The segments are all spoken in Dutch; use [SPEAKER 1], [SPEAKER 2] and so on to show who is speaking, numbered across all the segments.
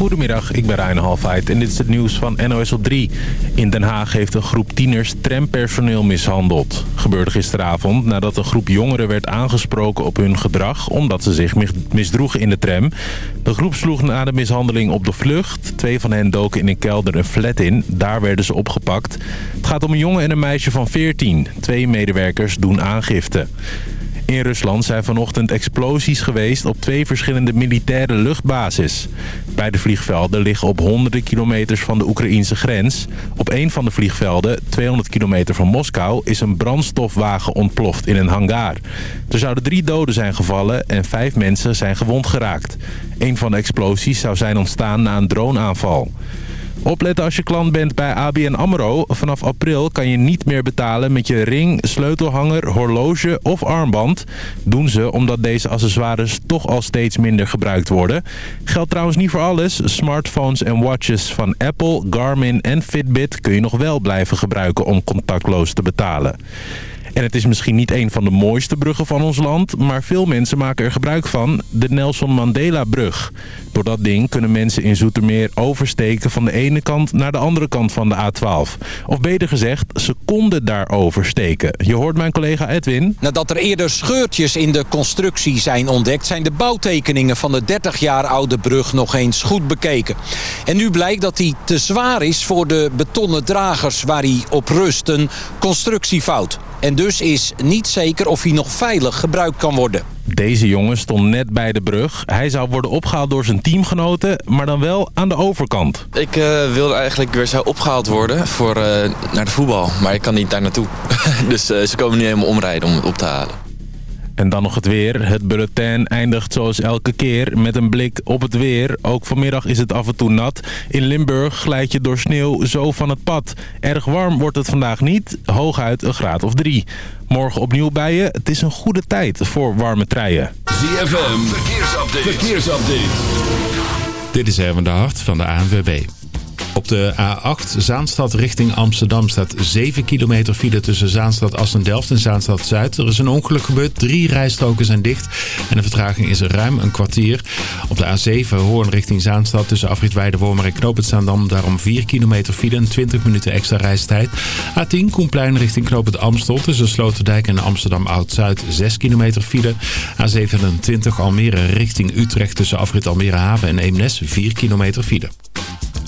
[SPEAKER 1] Goedemiddag, ik ben Rijn Halfheid en dit is het nieuws van NOS op 3. In Den Haag heeft een groep tieners trampersoneel mishandeld. Gebeurde gisteravond nadat een groep jongeren werd aangesproken op hun gedrag... omdat ze zich misdroegen in de tram. De groep sloeg na de mishandeling op de vlucht. Twee van hen doken in een kelder een flat in. Daar werden ze opgepakt. Het gaat om een jongen en een meisje van 14. Twee medewerkers doen aangifte. In Rusland zijn vanochtend explosies geweest op twee verschillende militaire luchtbases. Beide vliegvelden liggen op honderden kilometers van de Oekraïnse grens. Op een van de vliegvelden, 200 kilometer van Moskou, is een brandstofwagen ontploft in een hangar. Er zouden drie doden zijn gevallen en vijf mensen zijn gewond geraakt. Een van de explosies zou zijn ontstaan na een droneaanval. Opletten als je klant bent bij ABN AMRO. Vanaf april kan je niet meer betalen met je ring, sleutelhanger, horloge of armband. Doen ze omdat deze accessoires toch al steeds minder gebruikt worden. Geldt trouwens niet voor alles. Smartphones en watches van Apple, Garmin en Fitbit kun je nog wel blijven gebruiken om contactloos te betalen. En het is misschien niet een van de mooiste bruggen van ons land... maar veel mensen maken er gebruik van, de Nelson Mandela-brug. Door dat ding kunnen mensen in Zoetermeer oversteken van de ene kant naar de andere kant van de A12. Of beter gezegd, ze konden daar oversteken. Je hoort mijn collega Edwin.
[SPEAKER 2] Nadat er eerder scheurtjes in de constructie zijn ontdekt... zijn de bouwtekeningen van de 30 jaar oude brug nog eens goed bekeken. En nu blijkt dat die te zwaar is voor de betonnen dragers waar hij op rust. Een constructiefout. En dus is niet zeker of hij nog veilig gebruikt kan worden.
[SPEAKER 1] Deze jongen stond net bij de brug. Hij zou worden opgehaald door zijn teamgenoten, maar dan wel aan de overkant.
[SPEAKER 3] Ik uh, wilde eigenlijk weer zo opgehaald worden voor, uh, naar de voetbal, maar ik kan niet daar naartoe. dus uh, ze komen nu helemaal omrijden om het op te halen.
[SPEAKER 1] En dan nog het weer. Het bulletin eindigt zoals elke keer met een blik op het weer. Ook vanmiddag is het af en toe nat. In Limburg glijd je door sneeuw zo van het pad. Erg warm wordt het vandaag niet. Hooguit een graad of drie. Morgen opnieuw bij je. Het is een goede tijd voor warme treien.
[SPEAKER 4] ZFM, verkeersupdate. verkeersupdate.
[SPEAKER 5] Dit is Erwin de Hart van de ANWB. Op de A8 Zaanstad richting Amsterdam staat 7 kilometer file tussen Zaanstad Assen-Delft en Zaanstad Zuid. Er is een ongeluk gebeurd, drie rijstroken zijn dicht en de vertraging is ruim een kwartier. Op de A7 Hoorn richting Zaanstad tussen Afrit Weidewormer en Knoop Zaandam daarom 4 kilometer file en 20 minuten extra reistijd. A10 Koenplein richting Knoop Amstel tussen Sloterdijk en Amsterdam Oud-Zuid 6 kilometer file. A27 Almere richting Utrecht tussen Afrit Almere Haven en Eemnes 4 kilometer file.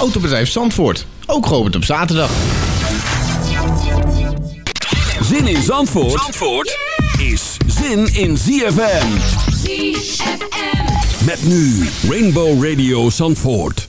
[SPEAKER 6] Autobedrijf Zandvoort. Ook geopend op zaterdag.
[SPEAKER 4] Zin in Zandvoort, Zandvoort is zin in ZFM.
[SPEAKER 7] ZFM.
[SPEAKER 4] Met nu Rainbow Radio Zandvoort.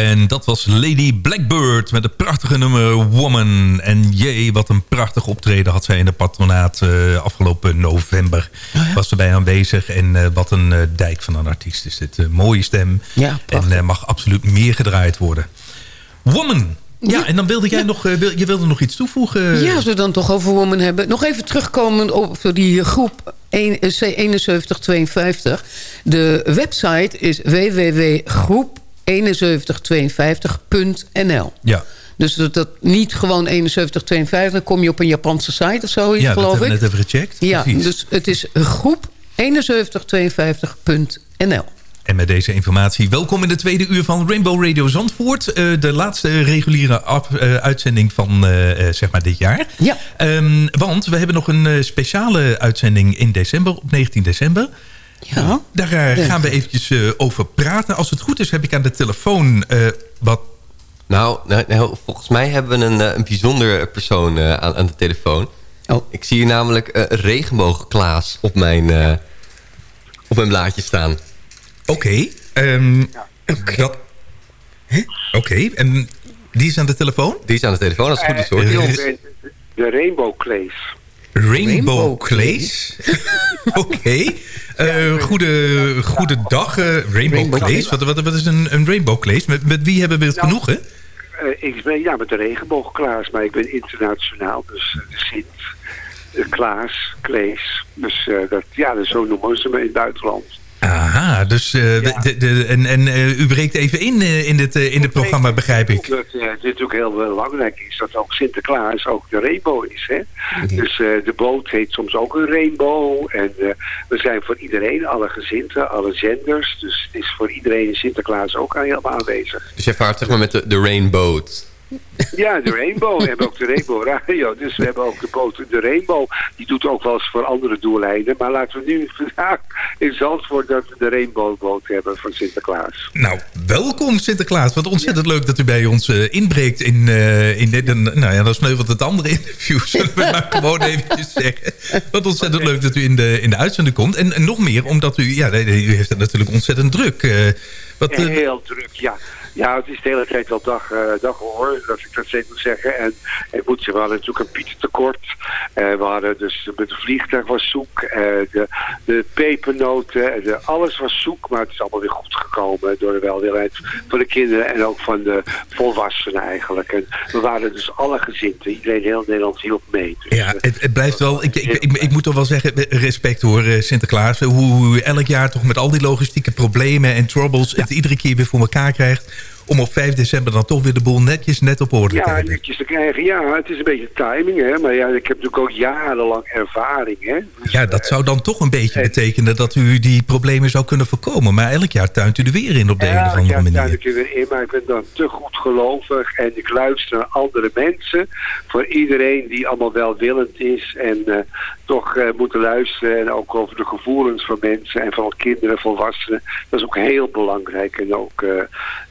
[SPEAKER 8] En dat was Lady Blackbird met het prachtige nummer Woman. En jee, wat een prachtig optreden had zij in de patronaat uh, afgelopen november.
[SPEAKER 9] Oh
[SPEAKER 8] Was erbij aanwezig. En uh, wat een uh, dijk van een artiest is dit. mooie stem.
[SPEAKER 9] Ja,
[SPEAKER 8] en mag absoluut meer gedraaid worden. Woman. Ja, ja, en dan wilde jij ja. nog, wil, je wilde nog iets toevoegen.
[SPEAKER 9] Ja, als we dan toch over Woman hebben. Nog even terugkomen op die groep C7152. De website is www.groep7152.nl.
[SPEAKER 8] Ja.
[SPEAKER 9] Dus dat, dat niet gewoon 7152, dan kom je op een Japanse site of zoiets,
[SPEAKER 8] ja,
[SPEAKER 9] geloof ik.
[SPEAKER 8] Ja, dat hebben we net even gecheckt.
[SPEAKER 9] Ja, Precies. dus het is groep 7152.nl.
[SPEAKER 8] En met deze informatie, welkom in de tweede uur van Rainbow Radio Zandvoort. Uh, de laatste reguliere uh, uitzending van uh, zeg maar dit jaar.
[SPEAKER 9] Ja.
[SPEAKER 8] Um, want we hebben nog een speciale uitzending in december, op 19 december.
[SPEAKER 9] Ja.
[SPEAKER 8] Daar gaan we eventjes over praten. Als het goed is, heb ik aan de telefoon wat...
[SPEAKER 10] Nou, nou, nou, volgens mij hebben we een, een bijzonder persoon aan, aan, de telefoon.
[SPEAKER 9] Oh.
[SPEAKER 10] Ik zie hier namelijk een regenboogklaas op mijn, op mijn blaadje staan.
[SPEAKER 8] Oké. Okay, um, ja.
[SPEAKER 9] okay.
[SPEAKER 8] Oké, okay. en die is aan de telefoon?
[SPEAKER 10] Die is aan de telefoon, als het goed is hoor.
[SPEAKER 11] Uh, de, de Rainbow Clays.
[SPEAKER 8] Rainbow, Rainbow Clays? Oké. Uh, goede, goede dag, uh, Rainbow, Clays. Wat, wat, wat, is een, een Rainbow Clays? Met, met wie hebben we het
[SPEAKER 11] nou,
[SPEAKER 8] genoegen?
[SPEAKER 11] Uh, ik ben ja, met de regenboogklaas, maar ik ben internationaal. Dus de Sint, de Klaas, Clays. Dus dat, ja, dus zo noemen ze me in het buitenland.
[SPEAKER 8] Aha, dus uh, ja. de, de, en, en uh, u breekt even in uh, in dit, in het programma, begrijp ik.
[SPEAKER 11] Dat het natuurlijk heel belangrijk is dat ook Sinterklaas ook de rainbow is. Hè? Okay. Dus de boot heet soms ook een rainbow. En we zijn voor iedereen, alle gezinten, alle zenders. Dus het is voor iedereen Sinterklaas ook helemaal aanwezig.
[SPEAKER 10] Dus jij vaart zeg maar met de, de rainbow.
[SPEAKER 11] Ja, de Rainbow. We hebben ook de Rainbow Radio. Dus we hebben ook de boot de Rainbow. Die doet ook wel eens voor andere doeleinden. Maar laten we nu vandaag in Zandvoort dat we de Rainbow boot hebben van Sinterklaas.
[SPEAKER 8] Nou, welkom Sinterklaas. Wat ontzettend ja. leuk dat u bij ons uh, inbreekt in, uh, in dit. Uh, nou ja, dat sneuvelt het andere interview. Zullen we maar gewoon eventjes zeggen. Wat ontzettend okay. leuk dat u in de, in de uitzending komt. En, en nog meer, omdat u, ja, u heeft het natuurlijk ontzettend druk.
[SPEAKER 11] wat, Heel druk, ja. Ja, het is de hele tijd wel dag, uh, dag hoor, dat ik dat zeker moet zeggen. En ik moet zeggen, we hadden natuurlijk een pietentekort. Uh, we hadden dus met de vliegtuig was zoek. Uh, de, de pepernoten, de, alles was zoek. Maar het is allemaal weer goed gekomen door de welwillendheid van de kinderen en ook van de volwassenen eigenlijk. En we waren dus alle gezinten, iedereen heel Nederland hielp mee. Dus,
[SPEAKER 8] ja, het, het blijft wel, ik, ik, ik, ik, moet toch wel zeggen, respect hoor Sinterklaas. Hoe u elk jaar toch met al die logistieke problemen en troubles ja. het iedere keer weer voor elkaar krijgt om op 5 december dan toch weer de boel netjes net op orde
[SPEAKER 11] ja,
[SPEAKER 8] te hebben.
[SPEAKER 11] Ja, netjes te krijgen. Ja, het is een beetje timing, hè. Maar ja, ik heb natuurlijk ook jarenlang ervaring, hè.
[SPEAKER 8] Dus, ja, dat uh, zou dan toch een beetje en, betekenen dat u die problemen zou kunnen voorkomen. Maar elk jaar tuint u er weer in op de
[SPEAKER 11] ja,
[SPEAKER 8] een of andere
[SPEAKER 11] ja,
[SPEAKER 8] manier.
[SPEAKER 11] Ja, ik er weer in, maar ik ben dan te goed gelovig. En ik luister naar andere mensen. Voor iedereen die allemaal welwillend is. En uh, toch uh, moeten luisteren. En ook over de gevoelens van mensen. En van kinderen, volwassenen. Dat is ook heel belangrijk. En ook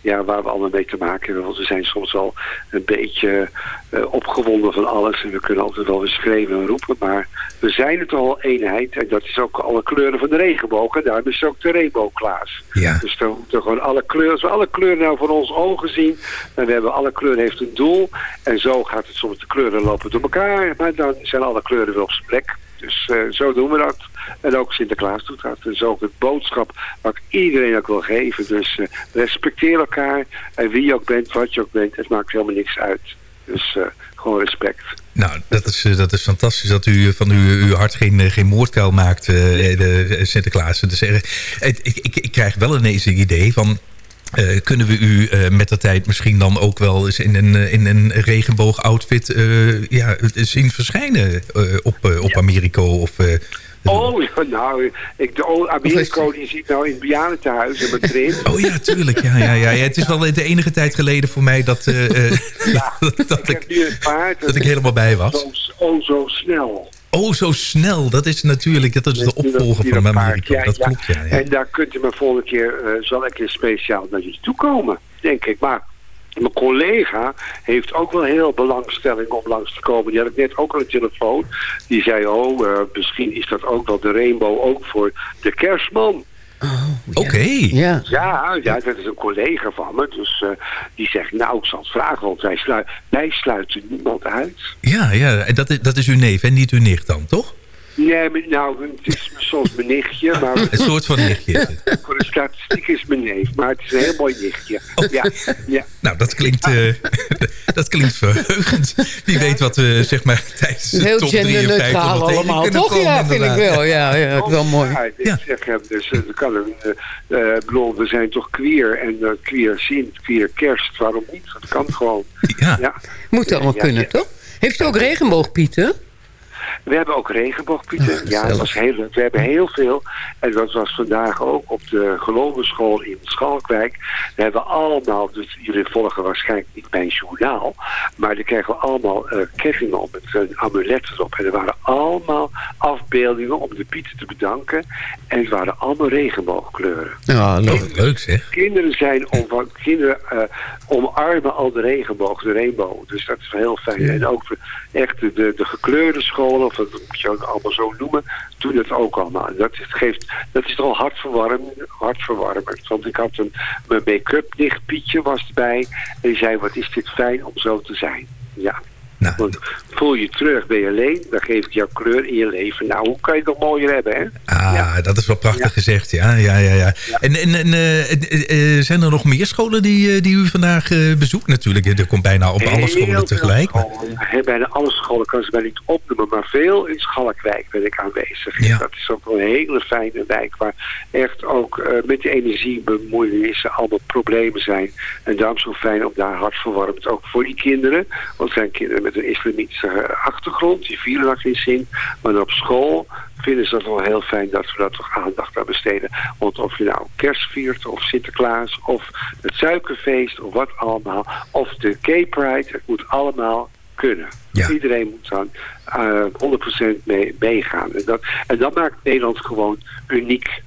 [SPEAKER 11] ja, waar we allemaal mee te maken. Want we zijn soms wel een beetje uh, opgewonden van alles. En we kunnen altijd wel weer schreeuwen en roepen. Maar we zijn het al eenheid. En dat is ook alle kleuren van de regenboog. En daarom is ook de regenboogklaas.
[SPEAKER 8] Ja.
[SPEAKER 11] Dus dan moeten gewoon alle kleuren. Als we alle kleuren nou voor onze ogen zien. Dan we hebben alle kleuren heeft een doel. En zo gaat het soms. De kleuren lopen door elkaar. Maar dan zijn alle kleuren weer op zijn plek. Dus uh, zo doen we dat. En ook Sinterklaas doet dat. Dat is ook het boodschap wat iedereen ook wil geven. Dus uh, respecteer elkaar. En wie je ook bent, wat je ook bent. Het maakt helemaal niks uit. Dus uh, gewoon respect.
[SPEAKER 8] Nou, dat is, dat is fantastisch dat u van uw, uw hart geen, geen moordkuil maakt, de Sinterklaas. Dus, ik, ik, ik krijg wel ineens een idee van... Uh, kunnen we u uh, met de tijd misschien dan ook wel eens in een, in een regenboog-outfit uh, ja, zien verschijnen op, op ja. Americo? Of,
[SPEAKER 11] oh, nou, ik, de oh, Americo die ziet nou in het bejaardentehuis in Madrid.
[SPEAKER 8] Oh ja, tuurlijk. Ja, ja, ja. Het is wel de enige tijd geleden voor mij dat,
[SPEAKER 11] ja,
[SPEAKER 8] dat, dat,
[SPEAKER 11] ik, ik, paard,
[SPEAKER 8] dat ik helemaal bij was.
[SPEAKER 11] Zo, oh, zo snel.
[SPEAKER 8] Oh, zo snel. Dat is natuurlijk dat is de opvolger van Amerika.
[SPEAKER 11] Ja,
[SPEAKER 8] dat
[SPEAKER 11] ja.
[SPEAKER 8] klopt, ja, ja,
[SPEAKER 11] En daar kunt u me volgende keer, uh, zal ik speciaal naar jullie toe komen, denk ik. Maar mijn collega heeft ook wel heel belangstelling om langs te komen. Die had ik net ook aan de telefoon. Die zei, oh, uh, misschien is dat ook wel de rainbow ook voor de kerstman.
[SPEAKER 9] Oh,
[SPEAKER 8] Oké.
[SPEAKER 9] Ja.
[SPEAKER 11] Ja, ja, dat is een collega van me. Dus eh, die zegt, nou, ik zal het vragen, want wij, slui wij sluiten niemand uit.
[SPEAKER 8] Ja, ja. En dat is, dat is uw neef en niet uw nicht dan, toch?
[SPEAKER 11] Nee, maar, nou, het is soms mijn nichtje. Maar
[SPEAKER 8] Een soort van nichtje.
[SPEAKER 11] Voor de statistiek is mijn neef, maar het is een heel mooi nichtje. Ja, ja.
[SPEAKER 8] Nou, dat klinkt, eh, dat klinkt verheugend. Wie weet wat we zeg maar tijdens de
[SPEAKER 9] Heel
[SPEAKER 8] top 53
[SPEAKER 9] genderneutraal
[SPEAKER 8] nog tegen
[SPEAKER 9] allemaal,
[SPEAKER 8] kunnen
[SPEAKER 9] toch?
[SPEAKER 8] komen,
[SPEAKER 9] Ja, vind ik wel. Ja, ja, het is wel mooi.
[SPEAKER 11] Ja, ik zeg hem, dus er kan een, eh, eh, bedoel, we zijn toch queer en eh, queer Sint, queer kerst, waarom niet? Dat kan gewoon.
[SPEAKER 8] Ja.
[SPEAKER 9] Moet allemaal
[SPEAKER 11] Ja,
[SPEAKER 9] kunnen,
[SPEAKER 11] ja.
[SPEAKER 9] toch? Heeft u ook regenboogpieten?
[SPEAKER 11] We hebben ook regenboogpieten. ja, dat was heel leuk. We hebben heel veel. En dat was vandaag ook op de geloof in Schalkwijk. We hebben allemaal, dus jullie volgen waarschijnlijk niet mijn journaal. Maar daar kregen we allemaal eh kettingen op met een amulet erop. En er waren allemaal afbeeldingen om de pieten te bedanken. En het waren allemaal regenboogkleuren.
[SPEAKER 9] Ja,
[SPEAKER 8] leuk. leuk zeg.
[SPEAKER 11] Kinderen zijn om, kinderen eh, omarmen al de regenboog, de rainbow. Dus dat is wel heel fijn. En ook echt de, de, de gekleurde of dat moet je ook allemaal zo noemen, doen het ook allemaal. Dat geeft, dat is toch hartverwarmend, hartverwarmend. Want ik had een, mijn make-up nicht Pietje was erbij. En die zei, wat is dit fijn om zo te zijn. Ja. Want voel je terug, ben je alleen, dan geef ik jouw kleur in je leven. Nou, hoe kan je het nog mooier hebben, hè?
[SPEAKER 8] Ah, dat is wel prachtig gezegd, ja. ja, ja, ja. En, en, en eh, eh, eh, zijn er nog meer scholen die, die u vandaag bezoekt? Natuurlijk, er komt bijna op alle scholen tegelijk.
[SPEAKER 11] scholen. Bijna alle scholen kan ze mij niet opnoemen, maar veel in Schalkwijk ben ik aanwezig.
[SPEAKER 8] Ja.
[SPEAKER 11] Dat is ook een hele fijne wijk waar echt ook met de energiebemoeienissen allemaal problemen zijn. En daarom zo fijn om daar hartverwarmend ook voor die kinderen. Want zijn kinderen met een islamitische eh, achtergrond, die vieren dat geen zin. Maar op school vinden ze dat wel heel fijn dat we daar toch aandacht aan besteden. Want of je nou kerst viert of Sinterklaas of het suikerfeest of wat allemaal. Of de Gay Pride, het moet allemaal kunnen. Iedereen moet dan eh 100% mee, meegaan. En dat, en dat maakt Nederland gewoon uniek.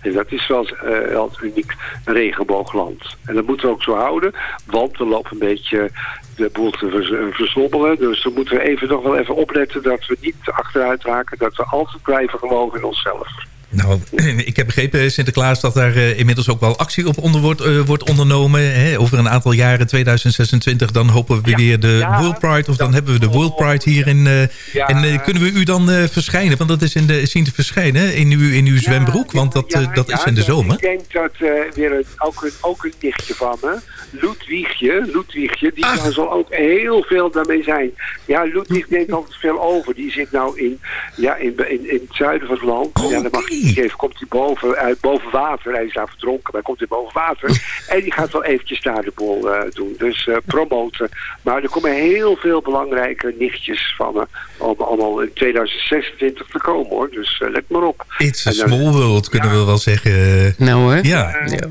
[SPEAKER 11] En dat is wel, eh, wel een uniek regenboogland. En dat moeten we ook zo houden, want we lopen een beetje de boel te vers- versobbelen. Dus dan moeten we even nog wel even opletten dat we niet achteruit raken. Dat we altijd blijven geloven in onszelf.
[SPEAKER 8] Nou, ik heb begrepen, Sinterklaas, dat daar eh, inmiddels ook wel actie op onder wordt, eh, wordt ondernomen. Hè? Over een aantal jaren, 2026, dan hopen we weer de World Pride. Of dan hebben we de World Pride hier in... eh,
[SPEAKER 11] Ja.
[SPEAKER 8] En kunnen we u dan verschijnen? Want dat is in de, zien te verschijnen in uw, in uw zwembroek. Want dat, dat is in de zomer.
[SPEAKER 11] Ik denk dat weer een, ook, een, ook een nichtje van me, Ludwigje, Ludwigje, die daar zal ook heel veel daarmee zijn. Ja, Ludwig neemt altijd veel over. Die zit nou in, ja, in, in, in het zuiden van het land. Ja, dan mag hij even, komt hij boven, uit boven water. Hij is daar verdronken, maar hij komt weer boven water. en die gaat wel eventjes daar de bol eh, doen. Dus eh, promoten. Maar er komen heel veel belangrijke nichtjes van me. Om allemaal in 2026 te komen hoor. Dus eh, let maar op.
[SPEAKER 8] It's a
[SPEAKER 11] dan-
[SPEAKER 8] small world, kunnen we wel zeggen.
[SPEAKER 9] Nou?
[SPEAKER 8] Ja.
[SPEAKER 11] Ja,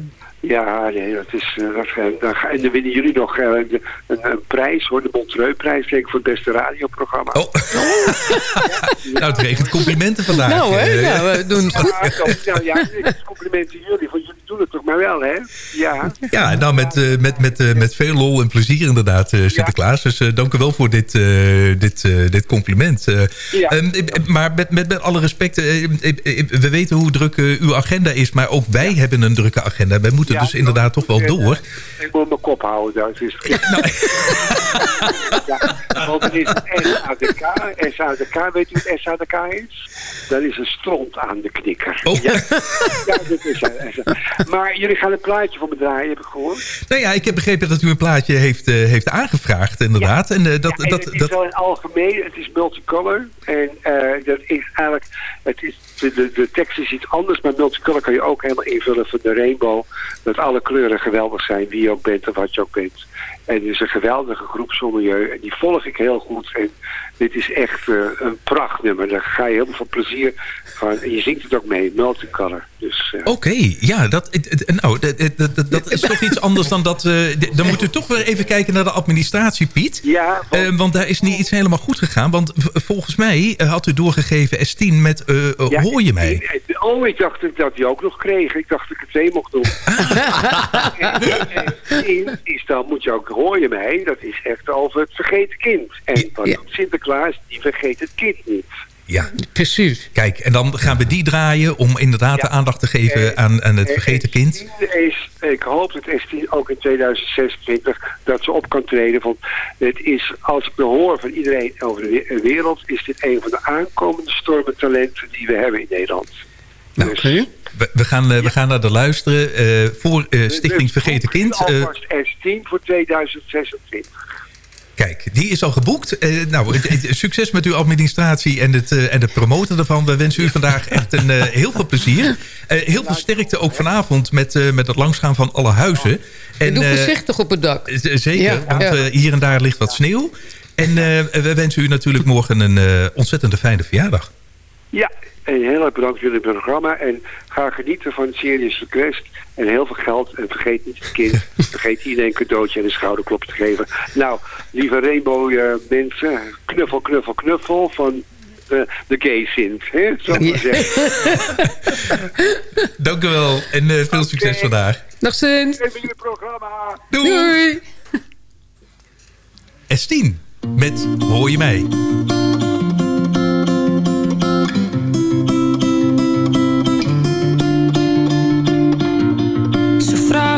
[SPEAKER 11] nee, dat is, eh, dat, eh, en dan winnen jullie nog eh, een, een prijs, hoor, de Montreux-prijs, denk ik, voor het beste radioprogramma.
[SPEAKER 8] Oh. Nou, het regent complimenten vandaag.
[SPEAKER 9] Nou, hè?
[SPEAKER 8] Eh,
[SPEAKER 9] Nou, we doen het goed.
[SPEAKER 11] Ja, nou, ja, complimenten jullie, want jullie doen het toch maar wel, hè? Ja.
[SPEAKER 8] Ja, nou met, eh, met, met, eh, met veel lol en plezier inderdaad, eh, Sinterklaas. Dus eh, dank u wel voor dit, eh, dit, eh, dit compliment. Eh,
[SPEAKER 11] Ja.
[SPEAKER 8] ehm, eh, maar met, met, met alle respect, eh, eh, eh, we weten hoe druk eh, uw agenda is. Maar ook wij hebben een drukke agenda. Wij moeten
[SPEAKER 11] Ja,
[SPEAKER 8] dus inderdaad toch wel door.
[SPEAKER 11] Ik moet mijn kop houden, dat is ja, want het is SADK, SADK, weet u wat SADK is? Dat is een stront aan de knikker.
[SPEAKER 8] Oh.
[SPEAKER 11] Ja, ja, dat is eh, Maar jullie gaan een plaatje voor me draaien, heb ik gehoord.
[SPEAKER 8] Nou ja, ik heb begrepen dat u een plaatje heeft, eh, heeft aangevraagd inderdaad. En eh, dat,
[SPEAKER 11] en
[SPEAKER 8] dat,
[SPEAKER 11] het is
[SPEAKER 8] dat,
[SPEAKER 11] wel in algemeen, het is multicolor. En eh, dat is eigenlijk, het is, de, de, tekst is iets anders, maar multicolor kan je ook helemaal invullen van de rainbow. Dat alle kleuren geweldig zijn, wie je ook bent en wat je ook bent. En het is een geweldige groep Sommieu. En die volg ik heel goed. En dit is echt eh, een prachtnummer. Daar ga je helemaal van plezier van. En je zingt het ook mee, multicolor. Dus, eh,
[SPEAKER 8] Oké, ja, dat, het- nou, dat, dat, dat, is toch iets anders dan dat... eh, dan moet u toch weer even kijken naar de administratie, Piet.
[SPEAKER 11] Ja,
[SPEAKER 8] want, want daar is niet iets helemaal goed gegaan. Want volgens mij eh, had u doorgegeven S10 met eh, eh,
[SPEAKER 11] Ja,
[SPEAKER 8] hoor je mij?
[SPEAKER 11] en- Oh, ik dacht dat die ook nog kreeg. Ik dacht dat ik het twee mocht doen. en, en één is dan moet je ook, hoor je mij, dat is echt over het vergeten kind. En wat Sinterklaas, die vergeet het kind niet.
[SPEAKER 8] Ja,
[SPEAKER 9] precies.
[SPEAKER 8] Kijk, en dan gaan we die draaien om inderdaad de aandacht te geven
[SPEAKER 11] Eh,
[SPEAKER 8] aan, aan het
[SPEAKER 11] eh,
[SPEAKER 8] vergeten kind.
[SPEAKER 11] S10 Is, ik hoop dat S10 ook in 2026 dat ze op kan treden. Want het is, als ik me hoor van iedereen over de we- wereld, is dit een van de aankomende stormentalenten die we hebben in Nederland.
[SPEAKER 8] Nou, we, we gaan, eh, we gaan naar de luisteren. eh, voor eh, Stichting Vergeten Kind. eh,
[SPEAKER 11] Alvast S10 voor 2026.
[SPEAKER 8] Kijk, die is al geboekt. Eh, nou, succes met uw administratie en het, eh, en het promoten ervan. We wensen u vandaag echt een, eh, heel veel plezier. Eh, heel veel sterkte ook vanavond met, eh, met het langsgaan van alle huizen.
[SPEAKER 9] En, Doe voorzichtig op het dak.
[SPEAKER 8] Zeker,
[SPEAKER 9] Ja,
[SPEAKER 8] want
[SPEAKER 9] ja.
[SPEAKER 8] hier en daar ligt wat sneeuw. En eh, we wensen u natuurlijk morgen een eh, ontzettende fijne verjaardag.
[SPEAKER 11] Ja, en heel erg bedankt voor jullie programma. En ga genieten van Serious Request. En heel veel geld. En vergeet niet het kind. vergeet iedereen een cadeautje en een schouderklop te geven. Nou, lieve Rainbow eh, mensen. Knuffel, knuffel, knuffel van eh, de gay Sint. Hè? Zo maar zeggen.
[SPEAKER 8] Dank u wel en eh, veel succes vandaag.
[SPEAKER 9] Dag Sint.
[SPEAKER 11] Even jullie programma.
[SPEAKER 8] Doei.
[SPEAKER 9] Doei.
[SPEAKER 8] S10 met Hoor je mij?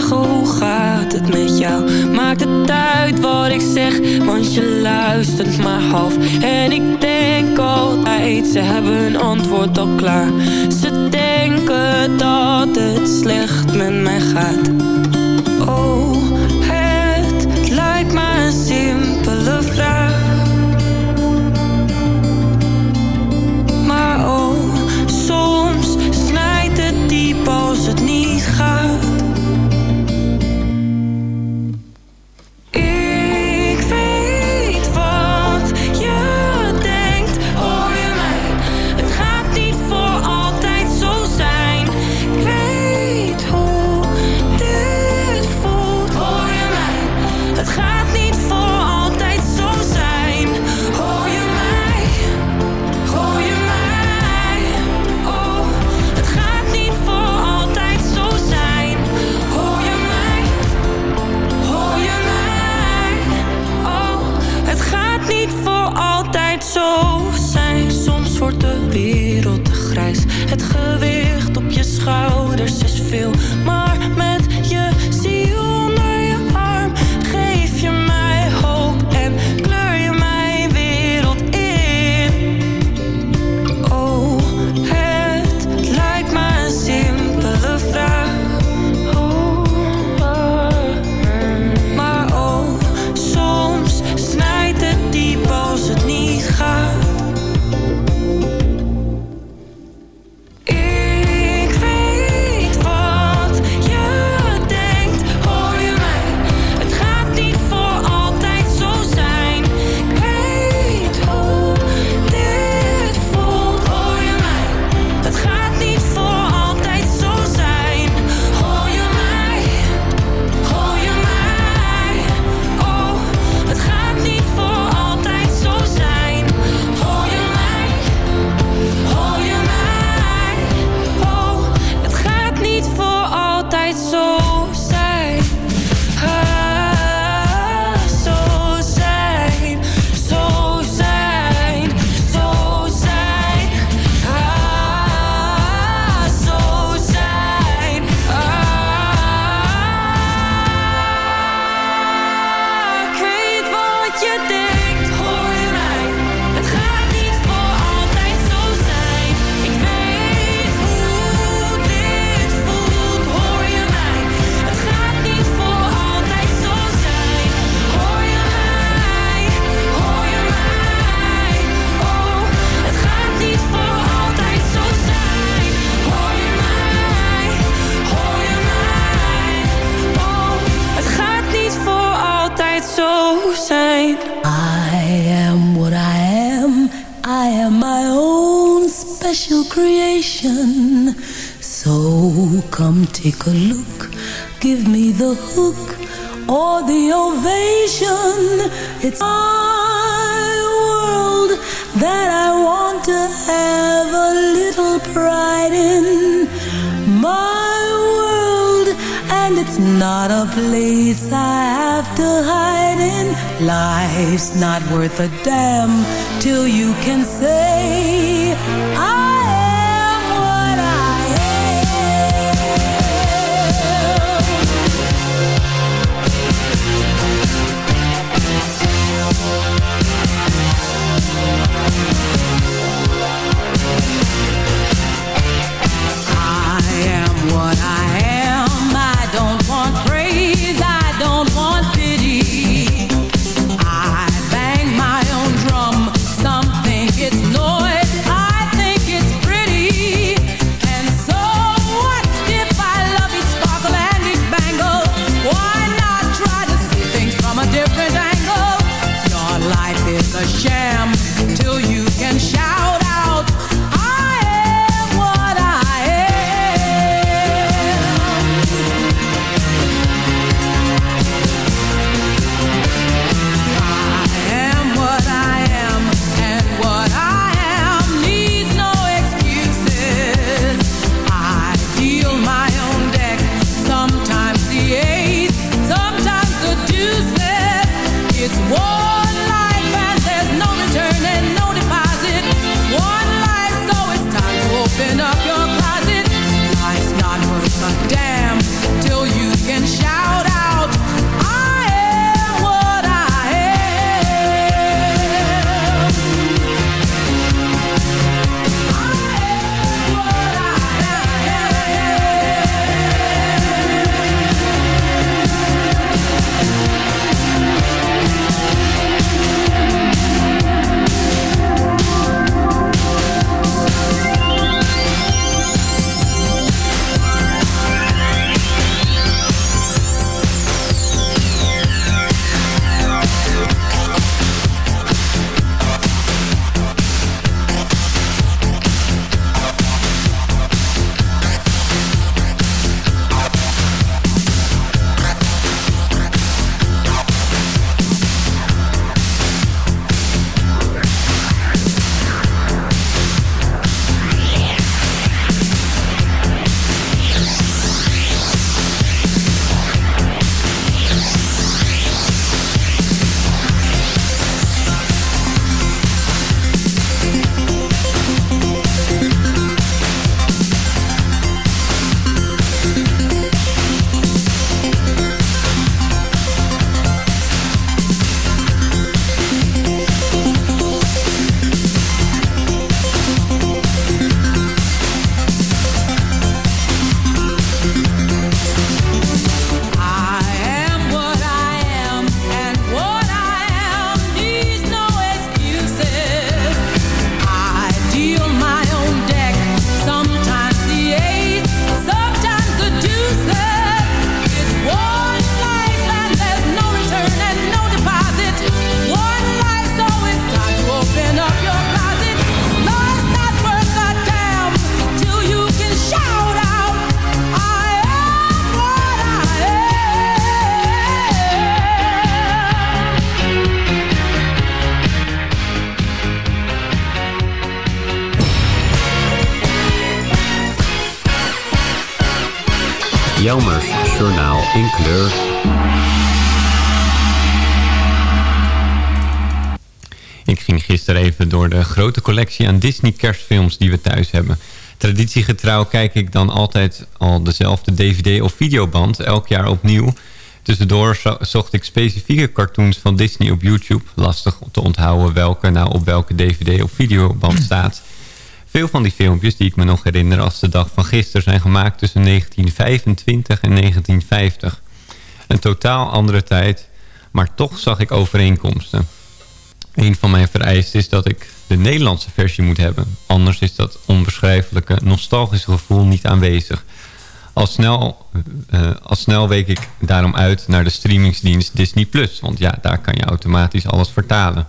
[SPEAKER 12] Hoe gaat het met jou? Maakt het uit wat ik zeg Want je luistert maar half. En ik denk altijd Ze hebben een antwoord al klaar. Ze denken dat het slecht met mij gaat
[SPEAKER 13] not worth
[SPEAKER 14] collectie aan Disney kerstfilms die we thuis hebben. Traditiegetrouw kijk ik dan altijd al dezelfde dvd of videoband, elk jaar opnieuw. Tussendoor zo- zocht ik specifieke cartoons van Disney op YouTube. Lastig om te onthouden welke nou op welke dvd of videoband staat. Veel van die filmpjes die ik me nog herinner als de dag van gisteren zijn gemaakt tussen 1925 en 1950. Een totaal andere tijd, maar toch zag ik overeenkomsten. Een van mijn vereisten is dat ik de Nederlandse versie moet hebben. Anders is dat onbeschrijfelijke nostalgische gevoel niet aanwezig. Al snel, eh, snel week ik daarom uit naar de streamingsdienst Disney+. Want ja, daar kan je automatisch alles vertalen.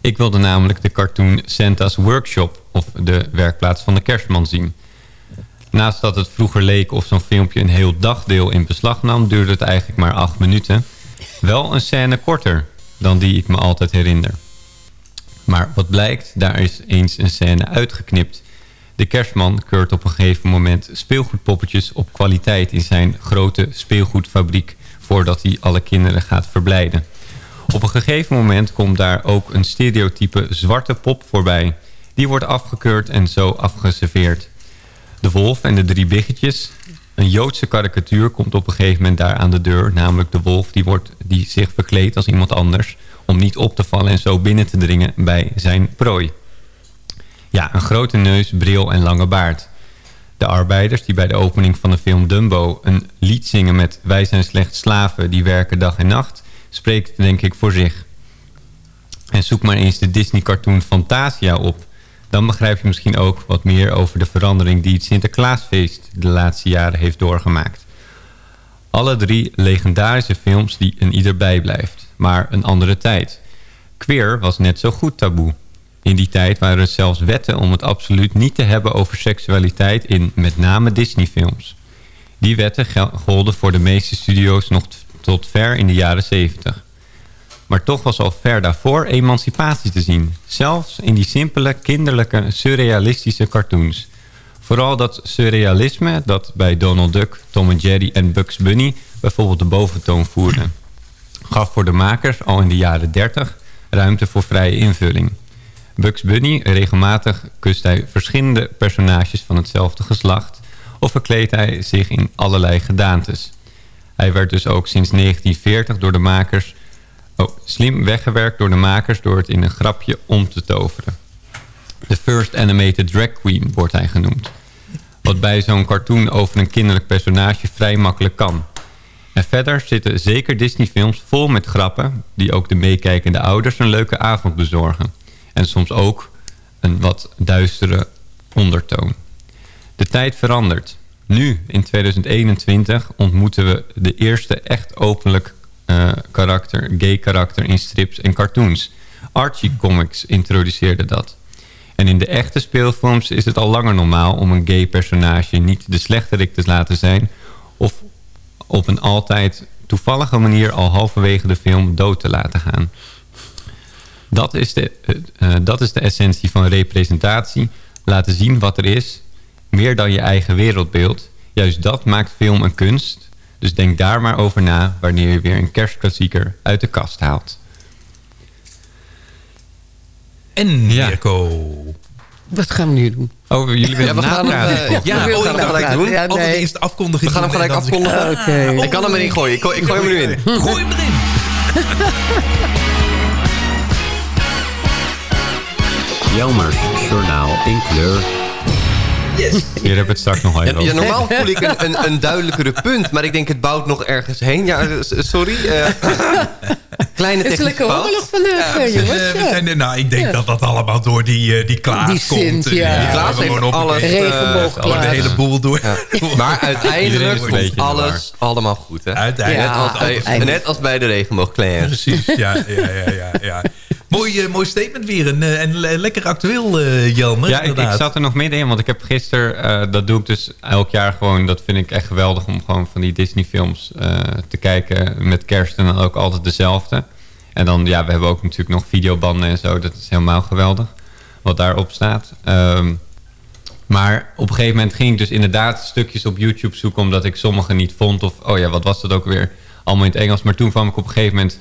[SPEAKER 14] Ik wilde namelijk de cartoon Santa's Workshop... of de werkplaats van de kerstman zien. Naast dat het vroeger leek of zo'n filmpje een heel dagdeel in beslag nam... duurde het eigenlijk maar acht minuten. Wel een scène korter dan die ik me altijd herinner. Maar wat blijkt, daar is eens een scène uitgeknipt. De kerstman keurt op een gegeven moment speelgoedpoppetjes op kwaliteit... in zijn grote speelgoedfabriek voordat hij alle kinderen gaat verblijden. Op een gegeven moment komt daar ook een stereotype zwarte pop voorbij. Die wordt afgekeurd en zo afgeserveerd. De wolf en de drie biggetjes. Een Joodse karikatuur komt op een gegeven moment daar aan de deur. Namelijk de wolf die, wordt, die zich verkleedt als iemand anders. Om niet op te vallen en zo binnen te dringen bij zijn prooi. Ja, een grote neus, bril en lange baard. De arbeiders die bij de opening van de film Dumbo een lied zingen met... Wij zijn slechts slaven, die werken dag en nacht... spreekt denk ik voor zich. En zoek maar eens de Disney-cartoon Fantasia op. Dan begrijp je misschien ook wat meer over de verandering... die het Sinterklaasfeest de laatste jaren heeft doorgemaakt. Alle drie legendarische films die een ieder bijblijft. Maar een andere tijd. Queer was net zo goed taboe. In die tijd waren er zelfs wetten om het absoluut niet te hebben over seksualiteit in met name Disney-films. Die wetten golden voor de meeste studio's nog tot ver in de jaren 70. Maar toch was al ver daarvoor emancipatie te zien. Zelfs in die simpele, kinderlijke, surrealistische cartoons. Vooral dat surrealisme dat bij Donald Duck, Tom en Jerry en Bugs Bunny bijvoorbeeld de boventoon voerde. Gaf voor de makers al in de jaren 30 ruimte voor vrije invulling. Bugs Bunny, regelmatig kust hij verschillende personages van hetzelfde geslacht... of verkleedt hij zich in allerlei gedaantes. Hij werd dus ook sinds 1940 door de makers... Oh, slim weggewerkt door de makers door het in een grapje om te toveren. De first animated drag queen wordt hij genoemd. Wat bij zo'n cartoon over een kinderlijk personage vrij makkelijk kan. En verder zitten zeker Disney-films vol met grappen... die ook de meekijkende ouders een leuke avond bezorgen. En soms ook een wat duistere ondertoon. De tijd verandert. Nu, in 2021, ontmoeten we de eerste echt openlijk karakter, gay karakter in strips en cartoons. Archie Comics introduceerde dat. En in de echte speelfilms is het al langer normaal om een gay personage niet de slechterik te laten zijn... of op een altijd toevallige manier al halverwege de film dood te laten gaan. Dat is, de, uh, dat is de essentie van representatie. Laten zien wat er is. Meer dan je eigen wereldbeeld. Juist dat maakt film een kunst. Dus denk daar maar over na wanneer je weer een kerstklassieker uit de kast haalt.
[SPEAKER 8] En Mirko.
[SPEAKER 9] Wat gaan we nu doen?
[SPEAKER 14] Oh, jullie willen
[SPEAKER 10] ja, we gaan hem, uh,
[SPEAKER 8] ja,
[SPEAKER 10] we gaan hem gelijk doen.
[SPEAKER 8] Ja, nee. Eerst de afkondiging
[SPEAKER 10] we gaan hem gelijk afkondigen.
[SPEAKER 9] Okay.
[SPEAKER 10] Ik kan hem erin gooien. Ik, ik gooi hem er nu in.
[SPEAKER 8] Gooi hem erin.
[SPEAKER 14] Jelmers Journaal in kleur.
[SPEAKER 10] Yes.
[SPEAKER 14] Hier hebben we het straks nog even
[SPEAKER 10] ja, normaal voel ik een, een, een, duidelijkere punt. Maar ik denk het bouwt nog ergens heen. Ja, sorry. Uh, kleine technische
[SPEAKER 9] Het is lekker oorlog vandaag, ja, jongens.
[SPEAKER 8] We zijn, uh, nou, ik denk ja. dat dat allemaal door die, uh, die Klaas
[SPEAKER 9] die
[SPEAKER 8] komt.
[SPEAKER 9] Sint, ja.
[SPEAKER 10] Die Klaas heeft alles...
[SPEAKER 9] Regenboogklaas.
[SPEAKER 8] de hele boel door.
[SPEAKER 10] Maar uiteindelijk komt alles allemaal goed. Hè?
[SPEAKER 8] Uiteindelijk.
[SPEAKER 10] Net als, net als bij de regenboogclans.
[SPEAKER 8] Precies, ja, ja, ja, ja. Mooi, uh, mooi statement weer. En, uh, en lekker actueel, Jelmer.
[SPEAKER 14] Ja, ik, ik, zat er nog middenin. Want ik heb gisteren... dat doe ik dus elk jaar gewoon. Dat vind ik echt geweldig om gewoon van die Disney films te kijken. Met kerst en dan ook altijd dezelfde. En dan, ja, we hebben ook natuurlijk nog videobanden en zo. Dat is helemaal geweldig. Wat daarop staat. Um, maar op een gegeven moment ging ik dus inderdaad stukjes op YouTube zoeken... omdat ik sommige niet vond. Of, oh ja, wat was dat ook weer? Allemaal in het Engels. Maar toen kwam ik op een gegeven moment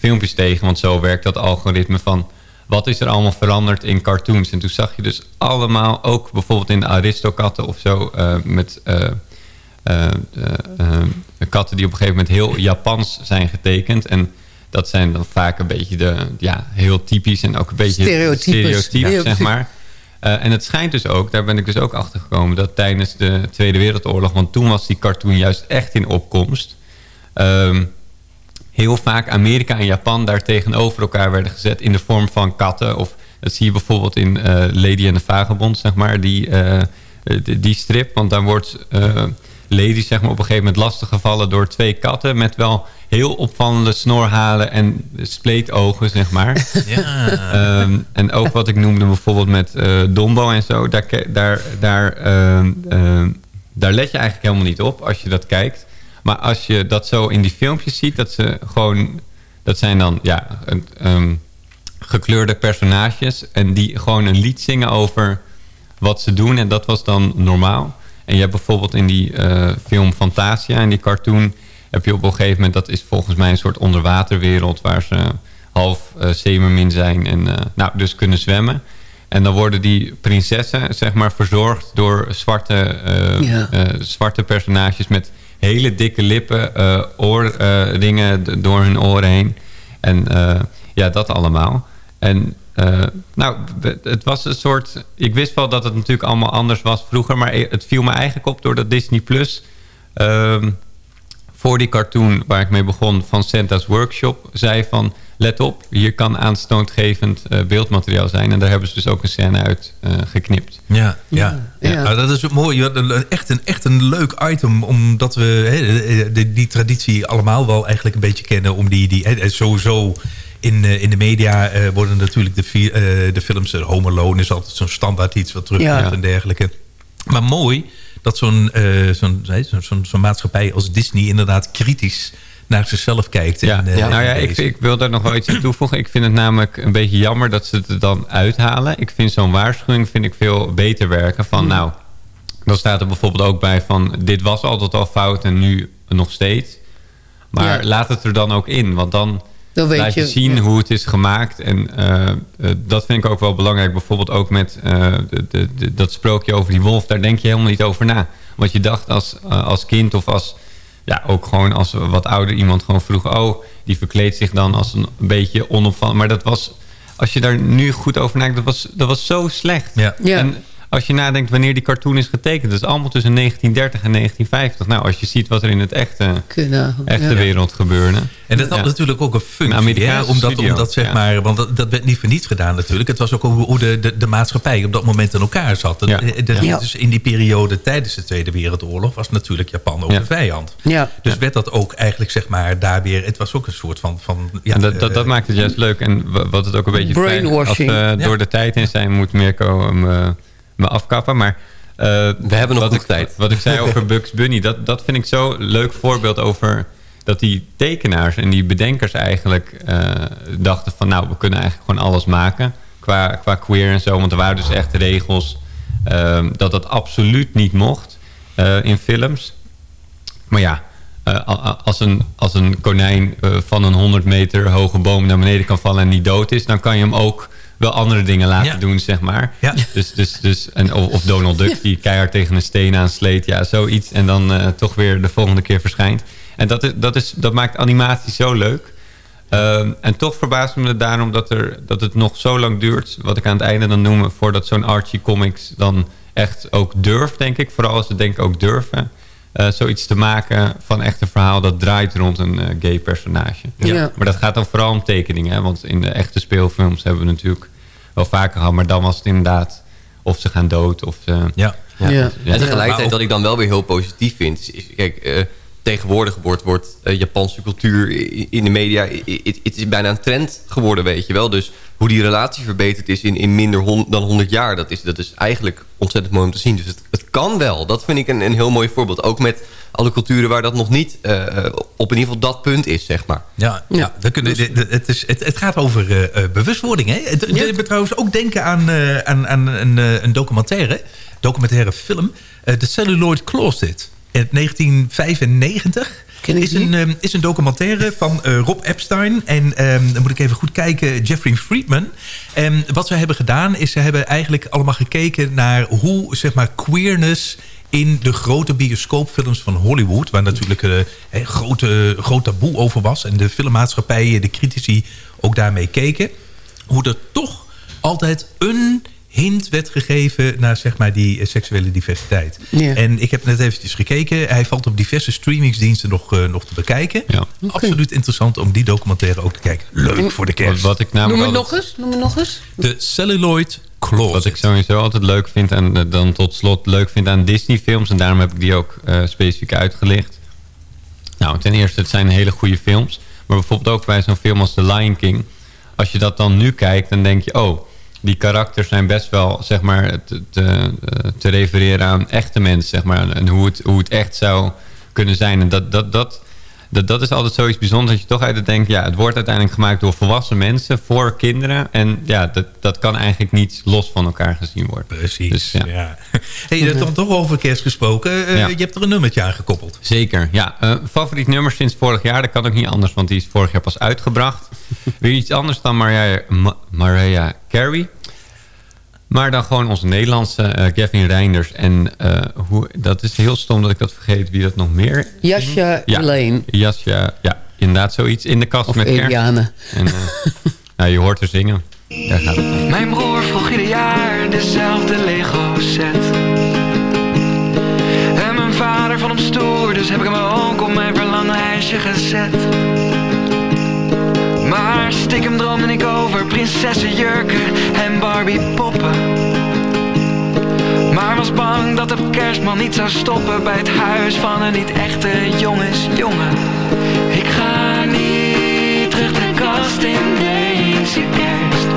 [SPEAKER 14] filmpjes tegen. Want zo werkt dat algoritme van... wat is er allemaal veranderd in cartoons? En toen zag je dus allemaal, ook bijvoorbeeld in de Aristokatten of zo... Uh, met uh, uh, katten die op een gegeven moment heel Japans zijn getekend. En dat zijn dan vaak een beetje de, ja, heel typisch en ook een beetje stereotyp, zeg maar. En het schijnt dus ook, daar ben ik dus ook achter gekomen... dat tijdens de Tweede Wereldoorlog... want toen was die cartoon juist echt in opkomst... Um, heel vaak Amerika en Japan daar tegenover elkaar werden gezet... in de vorm van katten. Of dat zie je bijvoorbeeld in uh, Lady en de Vagebond, zeg maar, die, uh, die, die, strip. Want dan wordt uh, Lady zeg maar, op een gegeven moment lastiggevallen door twee katten... met wel heel opvallende snorhalen en spleetogen, zeg maar. Ja. Um, en ook wat ik noemde bijvoorbeeld met Dombo en zo... daar, daar, daar, daar let je eigenlijk helemaal niet op als je dat kijkt... Maar als je dat zo in die filmpjes ziet, dat ze gewoon... Dat zijn dan, ja, um, gekleurde personages. En die gewoon een lied zingen over wat ze doen. En dat was dan normaal. En je hebt bijvoorbeeld in die eh, film Fantasia, in die cartoon... heb je op een gegeven moment, dat is volgens mij een soort onderwaterwereld... waar ze half uh, zeemermin zijn en uh, nou, dus kunnen zwemmen. En dan worden die prinsessen zeg maar, verzorgd door zwarte, uh, ja. zwarte personages... met hele dikke lippen, oorringen door hun oren heen. En ja, dat allemaal. En nou, het was een soort... Ik wist wel dat het natuurlijk allemaal anders was vroeger... maar het viel me eigenlijk op doordat Disney Plus... Uh, voor die cartoon waar ik mee begon van Santa's Workshop... zei van, let op, hier kan aanstootgevend uh, beeldmateriaal zijn. En daar hebben ze dus ook een scène uit uh, geknipt.
[SPEAKER 8] Ja, ja, ja. ja. Nou, dat is mooi. Echt een, echt een leuk item, omdat we he, die, die traditie allemaal wel eigenlijk een beetje kennen... om die, die he, sowieso in, uh, in de media uh, worden natuurlijk de, uh, de films... Home Alone is altijd zo'n standaard iets wat terugkomt ja. en dergelijke. Maar mooi dat zo'n zo'n zo'n zo maatschappij als Disney... inderdaad kritisch naar zichzelf kijkt.
[SPEAKER 14] Ja,
[SPEAKER 8] en,
[SPEAKER 14] ja. nou ja, ik, ik, wil daar nog wel iets aan toevoegen. Ik vind het namelijk een beetje jammer dat ze het er dan uithalen. Ik vind zo'n waarschuwing vind ik veel beter werken. Van nou, dan staat er bijvoorbeeld ook bij van... dit was altijd al fout en nu nog steeds. Maar ja. laat het er dan ook in, want dan
[SPEAKER 9] dan weet
[SPEAKER 14] laat je,
[SPEAKER 9] je
[SPEAKER 14] zien
[SPEAKER 9] ja.
[SPEAKER 14] hoe het is gemaakt. En uh, uh, dat vind ik ook wel belangrijk. Bijvoorbeeld ook met uh, de, de, de, dat sprookje over die wolf. Daar denk je helemaal niet over na. Wat je dacht als, als kind of als... Ja, ook gewoon als wat ouder iemand gewoon vroeg... Oh, die verkleedt zich dan als een, een beetje onopvallend. Maar dat was... Als je daar nu goed over nadenkt, dat was, dat was zo slecht.
[SPEAKER 8] Ja.
[SPEAKER 9] Ja.
[SPEAKER 14] En als je nadenkt wanneer die cartoon is getekend... dat is allemaal tussen 1930 en 1950. Nou, als je ziet wat er in het echte,
[SPEAKER 9] Kunnen,
[SPEAKER 14] echte
[SPEAKER 9] ja.
[SPEAKER 14] wereld gebeurde...
[SPEAKER 8] En dat had
[SPEAKER 14] Ja.
[SPEAKER 8] natuurlijk ook een functie.
[SPEAKER 14] Een
[SPEAKER 8] hè? Omdat,
[SPEAKER 14] studio,
[SPEAKER 8] omdat zeg
[SPEAKER 14] ja.
[SPEAKER 8] maar, want dat, dat werd niet voor niets gedaan natuurlijk. Het was ook hoe hoe de, de, de maatschappij op dat moment in elkaar zat.
[SPEAKER 14] Ja.
[SPEAKER 8] De- de-
[SPEAKER 9] Ja.
[SPEAKER 8] Dus in die periode tijdens de Tweede Wereldoorlog was natuurlijk Japan ook
[SPEAKER 14] Ja.
[SPEAKER 8] een vijand.
[SPEAKER 9] Ja.
[SPEAKER 8] Dus werd dat ook eigenlijk zeg maar daar weer... Het was ook een soort van... van ja,
[SPEAKER 14] En dat, dat, dat
[SPEAKER 8] eh,
[SPEAKER 14] maakt het juist leuk. En wa- wat het ook een beetje fijn... Als
[SPEAKER 9] Brainwashing.
[SPEAKER 14] we
[SPEAKER 8] Ja.
[SPEAKER 14] door de tijd in zijn, moet Mirko me, me afkappen. Maar eh,
[SPEAKER 10] We hebben nog
[SPEAKER 14] wat ik,
[SPEAKER 10] tijd.
[SPEAKER 14] Wat ik zei over Bugs Bunny, dat, dat vind ik zo'n leuk voorbeeld over... dat die tekenaars en die bedenkers eigenlijk eh, dachten van... nou, we kunnen eigenlijk gewoon alles maken qua, qua queer en zo. Want er waren dus echt regels eh, dat dat absoluut niet mocht eh, in films. Maar ja, als, een, als een konijn van een 100 meter hoge boom naar beneden kan vallen en niet dood is... dan kan je hem ook wel andere dingen laten
[SPEAKER 8] Ja.
[SPEAKER 14] doen, zeg maar.
[SPEAKER 8] Ja.
[SPEAKER 14] Dus, dus, dus, en, of, of Donald Duck die keihard tegen een steen aansleet. Ja, zoiets. En dan eh, toch weer de volgende keer verschijnt. En dat, is, dat, is, dat maakt animatie zo leuk. Ehm, en toch verbaast me het daarom dat, er, dat het nog zo lang duurt... wat ik aan het einde dan noem... voordat zo'n Archie Comics dan echt ook durft, denk ik. Vooral als ze denk ik ook durven... eh, zoiets te maken van echt een verhaal dat draait rond een eh, gay personage.
[SPEAKER 9] Ja.
[SPEAKER 14] Maar dat gaat dan vooral om tekeningen. Hè? Want in de echte speelfilms hebben we natuurlijk wel vaker gehad. Maar dan was het inderdaad of ze gaan dood of ze...
[SPEAKER 8] Ja.
[SPEAKER 9] Ja.
[SPEAKER 14] Ja.
[SPEAKER 10] En tegelijkertijd wat ik dan wel weer heel positief vind... is, is- kijk, eh, tegenwoordig wordt, wordt eh, Japanse cultuur in de media... het is bijna een trend geworden, weet je wel. Dus hoe die relatie verbeterd is in, in minder hon- dan 100 jaar... Dat is, dat is eigenlijk ontzettend mooi om te zien. Dus het, het kan wel. Dat vind ik een, een heel mooi voorbeeld. Ook met alle culturen waar dat nog niet eh, eh, op in ieder geval dat punt is, zeg maar.
[SPEAKER 8] Ja, ja. we kunnen, de- de- het, is, het, het gaat over bewustwording. Hè? Het,
[SPEAKER 9] Ja.
[SPEAKER 8] Je moet trouwens ook denken aan, eh, aan, aan een, een documentaire. Documentaire film. eh The Celluloid Closet. In 1995
[SPEAKER 9] Ken ik
[SPEAKER 8] is een, ehm, is een documentaire van eh, Rob Epstein. En ehm, dan moet ik even goed kijken. Jeffrey Friedman. En wat ze hebben gedaan is... ze hebben eigenlijk allemaal gekeken naar hoe zeg maar, queerness in de grote bioscoopfilms van Hollywood... waar natuurlijk een eh, grote, groot taboe over was... en de filmmaatschappijen, de critici ook daarmee keken... hoe er toch altijd een hint werd gegeven naar zeg maar, die eh, seksuele diversiteit.
[SPEAKER 9] Ja.
[SPEAKER 8] En ik heb net eventjes gekeken. Hij valt op diverse streamingsdiensten nog, eh, nog te bekijken.
[SPEAKER 14] Ja.
[SPEAKER 8] Absoluut interessant om die documentaire ook te kijken. Leuk voor de kerst.
[SPEAKER 14] wat ik
[SPEAKER 9] Noem
[SPEAKER 14] namelijk
[SPEAKER 9] het
[SPEAKER 14] altijd-
[SPEAKER 9] nog eens. Noem het nog eens.
[SPEAKER 8] De Celluloid Closet.
[SPEAKER 14] Wat ik sowieso altijd leuk vind en eh, dan tot slot leuk vind aan Disney films... en daarom heb ik die ook eh, specifiek uitgelicht. Nou, ten eerste, het zijn hele goede films. Maar bijvoorbeeld ook bij zo'n film als The Lion King... als je dat dan nu kijkt, dan denk je... oh, die karakters zijn best wel, zeg maar... te, te, eh, te refereren aan echte mensen, zeg maar. En hoe het, hoe het echt zou kunnen zijn. En dat, dat, dat, dat, dat is altijd zoiets bijzonders. Dat je toch uit denkt, ja, het wordt uiteindelijk gemaakt door volwassen mensen voor kinderen. En ja, dat, dat kan eigenlijk niet los van elkaar gezien worden.
[SPEAKER 8] Precies,
[SPEAKER 14] Dus, ja.
[SPEAKER 8] ja. Hey, dan toch over kerst gesproken. Eh,
[SPEAKER 14] Ja.
[SPEAKER 8] Je hebt er een nummertje aan gekoppeld.
[SPEAKER 14] Zeker, ja. Eh, favoriet nummer sinds vorig jaar. Dat kan ook niet anders, want die is vorig jaar pas uitgebracht. Weer iets anders dan Mariah, Ma- Mariah Carey. Maar dan gewoon onze Nederlandse eh, Gavin Reinders. En eh, hoe, dat is heel stom dat ik dat vergeet. Wie dat nog meer?
[SPEAKER 9] Jasja
[SPEAKER 14] Ja,
[SPEAKER 9] Elaine.
[SPEAKER 14] Jasja, ja, inderdaad zoiets. In de kast
[SPEAKER 9] Of
[SPEAKER 14] met kerst.
[SPEAKER 9] Eliane.
[SPEAKER 14] En, eh, nou, je hoort haar zingen. Daar gaat het om.
[SPEAKER 15] Mijn broer vroeg ieder jaar dezelfde Lego set. En mijn vader vond hem stoer, dus heb ik hem ook op mijn verlanglijstje gezet. Maar stiekem droomde ik over prinsessenjurken en Barbie poppen. Maar was bang dat de kerstman niet zou stoppen bij het huis van een niet echte jongensjongen. Ik ga niet terug de kast in deze kerst.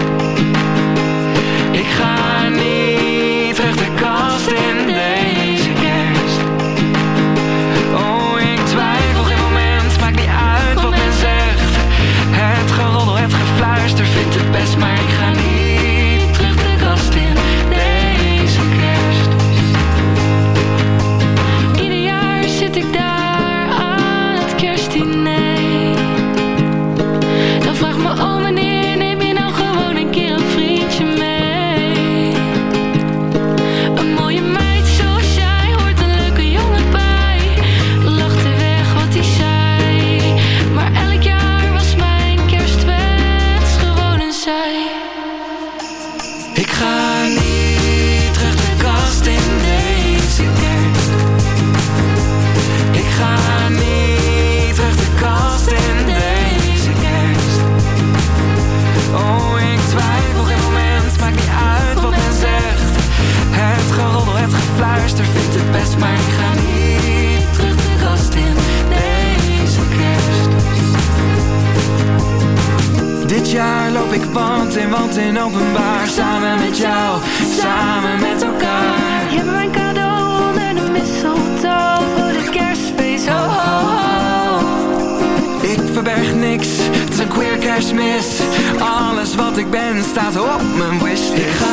[SPEAKER 15] Ik ga niet terug de kast in ik wand in wand in openbaar Samen met jou, samen met elkaar
[SPEAKER 12] Je hebt mijn cadeau onder de mistletoe voor de kerstfeest. Ho, ho, ho.
[SPEAKER 15] Ik verberg niks, het is een queer kerstmis Alles wat ik ben staat op mijn wishlist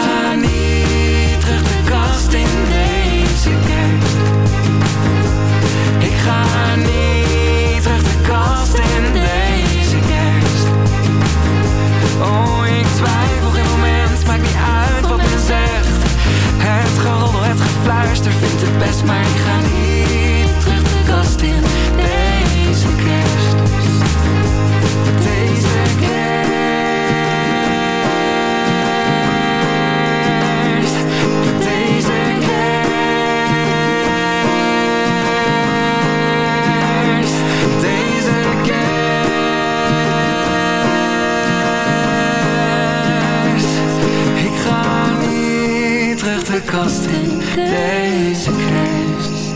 [SPEAKER 15] kast in deze kerst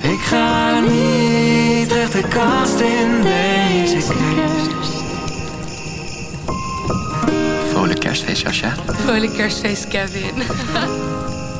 [SPEAKER 15] Ik ga niet terug de kast in deze kerst
[SPEAKER 3] Vrolijk kerstfeest, Jasja.
[SPEAKER 16] Vrolijk kerstfeest, Kevin.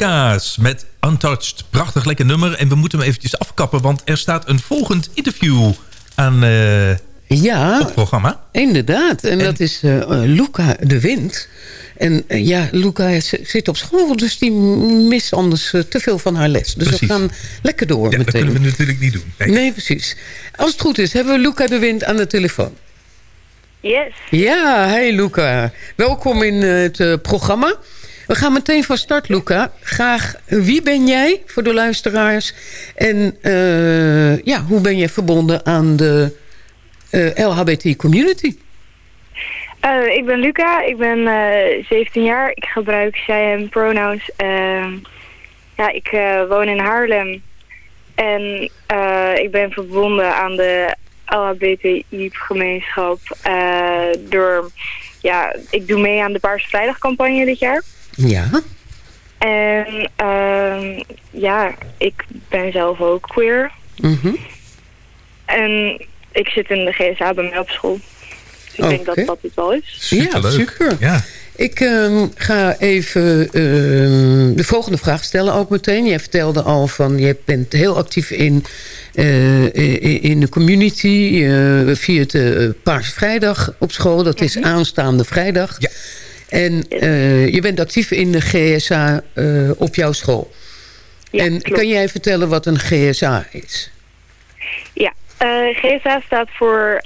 [SPEAKER 8] Veronica's met Untouched. Prachtig lekker nummer. En we moeten hem eventjes afkappen, want er staat een volgend interview aan eh
[SPEAKER 9] Ja,
[SPEAKER 8] op het programma.
[SPEAKER 9] inderdaad. En, dat is eh, eh, Luca de Wind. En ja, Luca zit op school, dus die mist anders te veel van haar les. Dus
[SPEAKER 8] Precies.
[SPEAKER 9] we gaan lekker door
[SPEAKER 8] Ja, dat
[SPEAKER 9] meteen.
[SPEAKER 8] kunnen we natuurlijk niet doen. Nee.
[SPEAKER 9] Nee, precies. Als het goed is, hebben we Luca de Wind aan de telefoon.
[SPEAKER 17] Yes.
[SPEAKER 9] Ja, hey Luca. Welkom in het programma. We gaan meteen van start, Luca. Graag, wie ben jij voor de luisteraars? En eh, ja, hoe ben je verbonden aan de eh, LHBT-community?
[SPEAKER 17] Eh, ik ben Luca, ik ben eh 17 jaar. Ik gebruik zij en pronouns. Ehm, ja, ik woon in Haarlem. En ik ben verbonden aan de LHBTI-gemeenschap door... Ja, ik doe mee aan de Paarse Vrijdag campagne dit jaar.
[SPEAKER 9] Ja.
[SPEAKER 17] En ehm, ja, ik ben zelf ook queer.
[SPEAKER 9] Mhm.
[SPEAKER 17] En ik zit in de GSA bij mij op school. Dus ik denk dat dat het wel is.
[SPEAKER 9] Ja, super.
[SPEAKER 8] Ja.
[SPEAKER 9] Ik ehm, ga even ehm, de volgende vraag stellen ook meteen. Jij vertelde al van, je bent heel actief in, eh, in in de community... eh, via het eh, Paarse Vrijdag op school. Dat is aanstaande vrijdag.
[SPEAKER 8] Ja.
[SPEAKER 9] En eh, je bent actief in de GSA eh, op jouw school. en kan jij vertellen wat een GSA is?
[SPEAKER 17] Ja, eh, GSA staat voor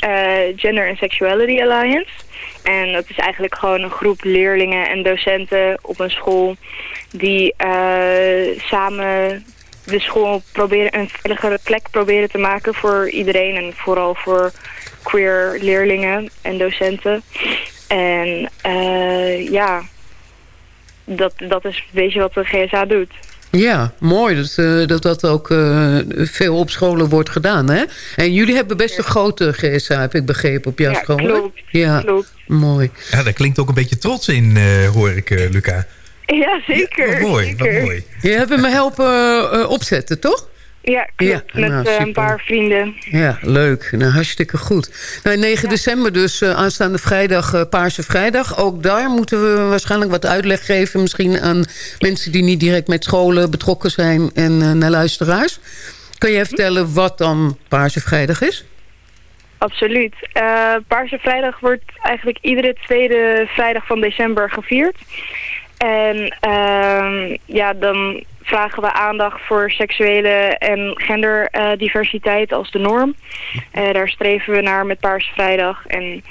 [SPEAKER 17] Gender and Sexuality Alliance. En dat is eigenlijk gewoon een groep leerlingen en docenten op een school... die samen de school proberen een veiligere plek proberen te maken voor iedereen... en vooral voor queer leerlingen en docenten. En eh, ja, dat, dat is een beetje wat de GSA doet.
[SPEAKER 9] Ja, mooi dat eh, dat, dat ook eh, veel op scholen wordt gedaan. Hè? En jullie hebben best een grote GSA, heb ik begrepen, op jouw
[SPEAKER 17] Ja,
[SPEAKER 9] school.
[SPEAKER 17] klopt,
[SPEAKER 9] Ja,
[SPEAKER 17] klopt.
[SPEAKER 9] mooi.
[SPEAKER 8] Ja, daar klinkt ook een beetje trots in, eh, hoor ik, eh, Luca.
[SPEAKER 17] Ja, zeker.
[SPEAKER 8] Wat mooi, wat mooi.
[SPEAKER 9] Je hebt me helpen eh, opzetten, toch?
[SPEAKER 17] Ja, klopt.
[SPEAKER 9] Ja,
[SPEAKER 17] Met
[SPEAKER 9] nou,
[SPEAKER 17] eh, een paar vrienden.
[SPEAKER 9] Ja, leuk. Nou, hartstikke goed. Nou, 9 december dus, eh, aanstaande vrijdag, eh, Paarse Vrijdag. Ook daar moeten we waarschijnlijk wat uitleg geven... misschien aan mensen die niet direct met scholen betrokken zijn... en naar luisteraars. Kan jij vertellen wat dan Paarse Vrijdag is?
[SPEAKER 17] Absoluut. Paarse Vrijdag wordt eigenlijk iedere tweede vrijdag van december gevierd. En ehm, ja, dan vragen we aandacht voor seksuele en genderdiversiteit als de norm. Eh, daar streven we naar met Paarse Vrijdag. En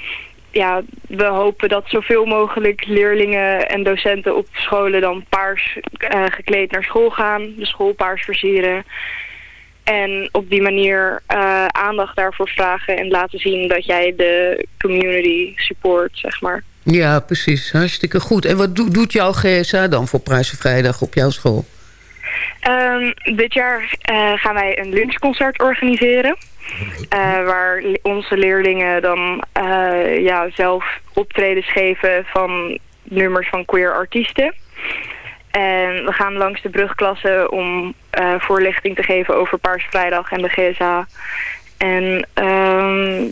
[SPEAKER 17] ja, we hopen dat zoveel mogelijk leerlingen en docenten op scholen dan paars eh, gekleed naar school gaan. De school paars versieren. En op die manier eh, aandacht daarvoor vragen en laten zien dat jij de community support, zeg maar.
[SPEAKER 9] Ja, precies. Hartstikke goed. En wat do- doet jouw GSA dan voor Paarse Vrijdag op jouw school?
[SPEAKER 17] Ehm, dit jaar eh, gaan wij een lunchconcert organiseren. eh, waar onze leerlingen dan eh, ja, zelf optredens geven van nummers van queer artiesten. En we gaan langs de brugklassen om voorlichting te geven over Paars Vrijdag en de GSA. En ehm,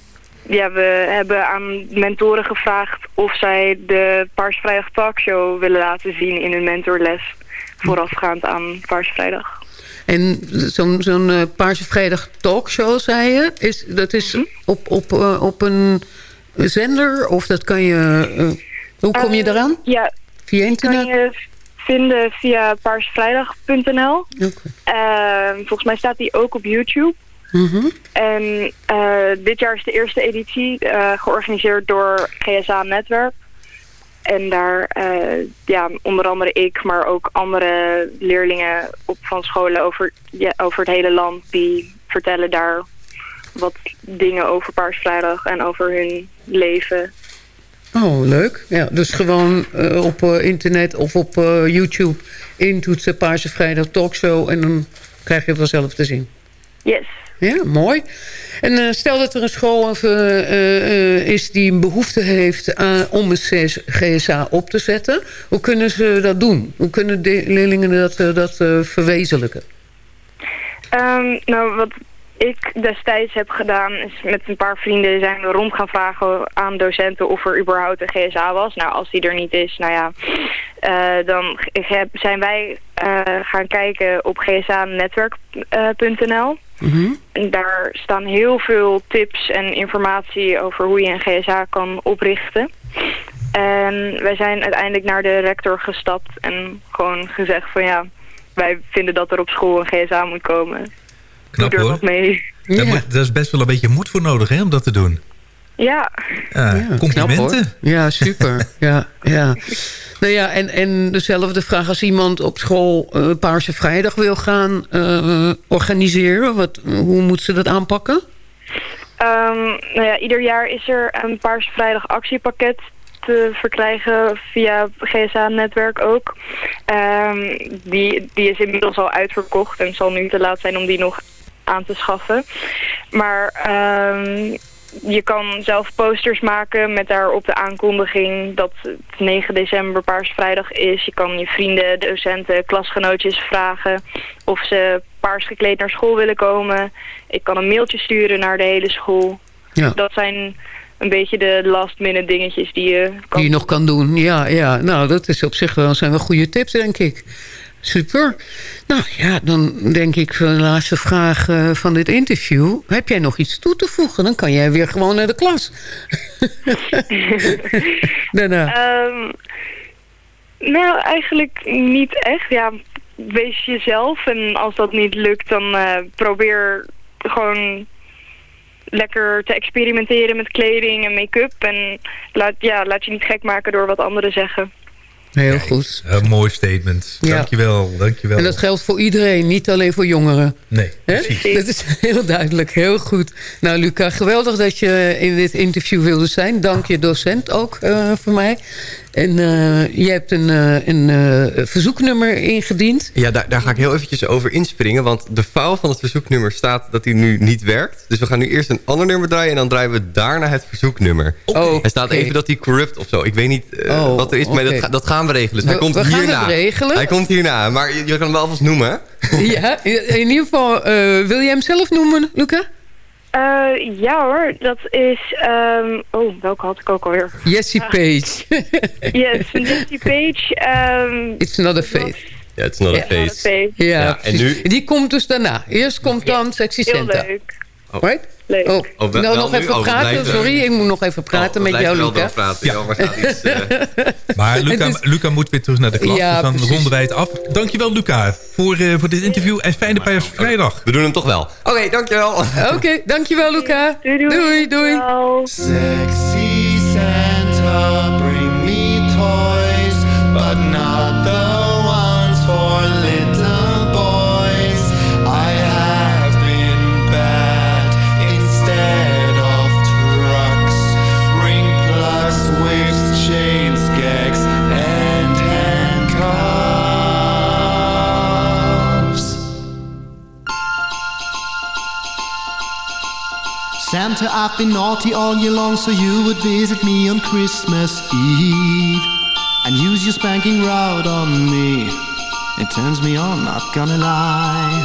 [SPEAKER 17] ja, we hebben aan mentoren gevraagd of zij de Paars Vrijdag talkshow willen laten zien in hun mentorles. Voorafgaand aan Paars Vrijdag.
[SPEAKER 9] En zo'n zo'n Paarse Vrijdag talkshow, zei je, is, dat is op, op, eh, op een zender? Of dat kan je... eh, hoe kom je
[SPEAKER 17] Eh,
[SPEAKER 9] eraan?
[SPEAKER 17] Ja,
[SPEAKER 9] Via internet?
[SPEAKER 17] kan je vinden via paarsvrijdag.nl. Eh, volgens mij staat die ook op YouTube.
[SPEAKER 9] Mhm.
[SPEAKER 17] En eh, dit jaar is de eerste editie eh, georganiseerd door GSA Netwerk. En daar, eh, ja, onder andere ik, maar ook andere leerlingen op, van scholen over, ja, over het hele land, die vertellen daar wat dingen over Paarsvrijdag en over hun leven.
[SPEAKER 9] Oh, leuk. Ja, dus gewoon op internet of op YouTube intoetsen Paarse Vrijdag talkshow... en dan krijg je het vanzelf te zien.
[SPEAKER 17] Yes.
[SPEAKER 9] Ja, mooi. En eh, stel dat er een school of, eh, eh, is die een behoefte heeft aan, om een GSA op te zetten. Hoe kunnen ze dat doen? Hoe kunnen de leerlingen dat, dat verwezenlijken?
[SPEAKER 17] Ehm, nou, wat ik destijds heb gedaan is met een paar vrienden zijn we rond gaan vragen aan docenten of er überhaupt een GSA was. Nou, als die er niet is, nou ja, dan zijn wij gaan kijken op gsa-netwerk.nl. En daar staan heel veel tips en informatie over hoe je een GSA kan oprichten. En wij zijn uiteindelijk naar de rector gestapt en gewoon gezegd van ja, wij vinden dat er op school een GSA moet komen.
[SPEAKER 8] Knap
[SPEAKER 17] Doe er
[SPEAKER 8] hoor.
[SPEAKER 17] wat mee.
[SPEAKER 8] Daar, moet, daar is best wel een beetje moed voor nodig hè, om dat te doen.
[SPEAKER 17] Ja.
[SPEAKER 8] Ja,
[SPEAKER 9] Ja,
[SPEAKER 8] complimenten.
[SPEAKER 9] ja, super. ja, ja. Nou ja, en, en dezelfde vraag als iemand op school eh, Paarse Vrijdag wil gaan eh, organiseren. Wat, hoe moet ze dat aanpakken?
[SPEAKER 17] Ehm, nou ja, ieder jaar is er een Paarse Vrijdag actiepakket te verkrijgen via GSA-netwerk ook. Ehm, die, die is inmiddels al uitverkocht en het zal nu te laat zijn om die nog aan te schaffen. Maar ehm, je kan zelf posters maken met daarop de aankondiging dat het 9 december Paars Vrijdag is. Je kan je vrienden, docenten, klasgenootjes vragen of ze paars gekleed naar school willen komen. Ik kan een mailtje sturen naar de hele school.
[SPEAKER 9] Ja.
[SPEAKER 17] Dat zijn een beetje de last minute dingetjes die je kan
[SPEAKER 9] Die je nog kan doen. Ja, ja. Nou, dat is op zich wel, zijn wel goede tips, denk ik. Super. Nou ja, dan denk ik voor de laatste vraag eh, van dit interview. Heb jij nog iets toe te voegen? Dan kan jij weer gewoon naar de klas. Daarna.
[SPEAKER 17] Ehm, nou, eigenlijk niet echt. Ja, wees jezelf. En als dat niet lukt, dan eh, probeer gewoon lekker te experimenteren met kleding en make-up. En laat, ja, laat je niet gek maken door wat anderen zeggen.
[SPEAKER 9] Heel goed.
[SPEAKER 8] Een mooi statement.
[SPEAKER 9] Ja.
[SPEAKER 8] Dankjewel, dankjewel.
[SPEAKER 9] En dat geldt voor iedereen, niet alleen voor jongeren.
[SPEAKER 8] Nee, precies.
[SPEAKER 9] Dat is heel duidelijk, heel goed. Nou, Luca, geweldig dat je in dit interview wilde zijn. Dank je docent ook eh, voor mij. En eh, je hebt een, eh, een eh, verzoeknummer ingediend.
[SPEAKER 10] Ja, daar, daar ga ik heel eventjes over inspringen. Want de fout van het verzoeknummer staat dat hij nu niet werkt. Dus we gaan nu eerst een ander nummer draaien... en dan draaien we daarna het verzoeknummer.
[SPEAKER 9] Oh,
[SPEAKER 10] Er staat
[SPEAKER 9] oké.
[SPEAKER 10] even dat hij corrupt of zo. Ik weet niet
[SPEAKER 9] Oh,
[SPEAKER 10] wat er is, maar dat,
[SPEAKER 9] oké.
[SPEAKER 10] dat gaan we regelen. Dus
[SPEAKER 9] We-
[SPEAKER 10] hij komt
[SPEAKER 9] we gaan
[SPEAKER 10] hierna.
[SPEAKER 9] het regelen.
[SPEAKER 10] Hij komt hierna, maar je, je kan hem wel alvast noemen.
[SPEAKER 9] Ja, in ieder geval, wil je hem zelf noemen, Luca?
[SPEAKER 17] Eh, ja hoor, dat is... ehm, oh, welke had ik ook alweer?
[SPEAKER 9] Jessie Page.
[SPEAKER 17] Yes, Jessie Page. ehm,
[SPEAKER 9] It's not a face.
[SPEAKER 10] Ja, is not a face.
[SPEAKER 17] not a face.
[SPEAKER 9] Ja,
[SPEAKER 10] Ja, en nu-
[SPEAKER 9] Die komt dus daarna. Eerst komt dan Sexy
[SPEAKER 17] Heel
[SPEAKER 9] Santa.
[SPEAKER 17] Leuk.
[SPEAKER 9] Right?
[SPEAKER 17] Leuk.
[SPEAKER 9] Oh,
[SPEAKER 10] Oh, wel-
[SPEAKER 9] nou,
[SPEAKER 10] wel
[SPEAKER 9] nog
[SPEAKER 10] nu?
[SPEAKER 9] even
[SPEAKER 10] Oh,
[SPEAKER 9] praten. Sorry, ik moet nog even praten
[SPEAKER 10] Oh,
[SPEAKER 9] met jou,
[SPEAKER 10] wel
[SPEAKER 9] Luca.
[SPEAKER 10] doorpraten. Ja. iets, eh,
[SPEAKER 8] Maar Luca, Luca moet weer terug naar de klas,
[SPEAKER 9] Ja,
[SPEAKER 8] dus dan
[SPEAKER 9] precies.
[SPEAKER 8] ronden wij het af. Dankjewel Luca voor, eh, voor dit interview en fijne Paars Vrijdag.
[SPEAKER 10] we doen hem toch wel. Oké, dankjewel.
[SPEAKER 9] Oké, dankjewel Luca.
[SPEAKER 17] Doei, doei.
[SPEAKER 9] Doei, doei.
[SPEAKER 18] Sexy Santa, I've been naughty all year long, so you would visit me on Christmas Eve and use your spanking rod on me. It turns me on, not gonna lie.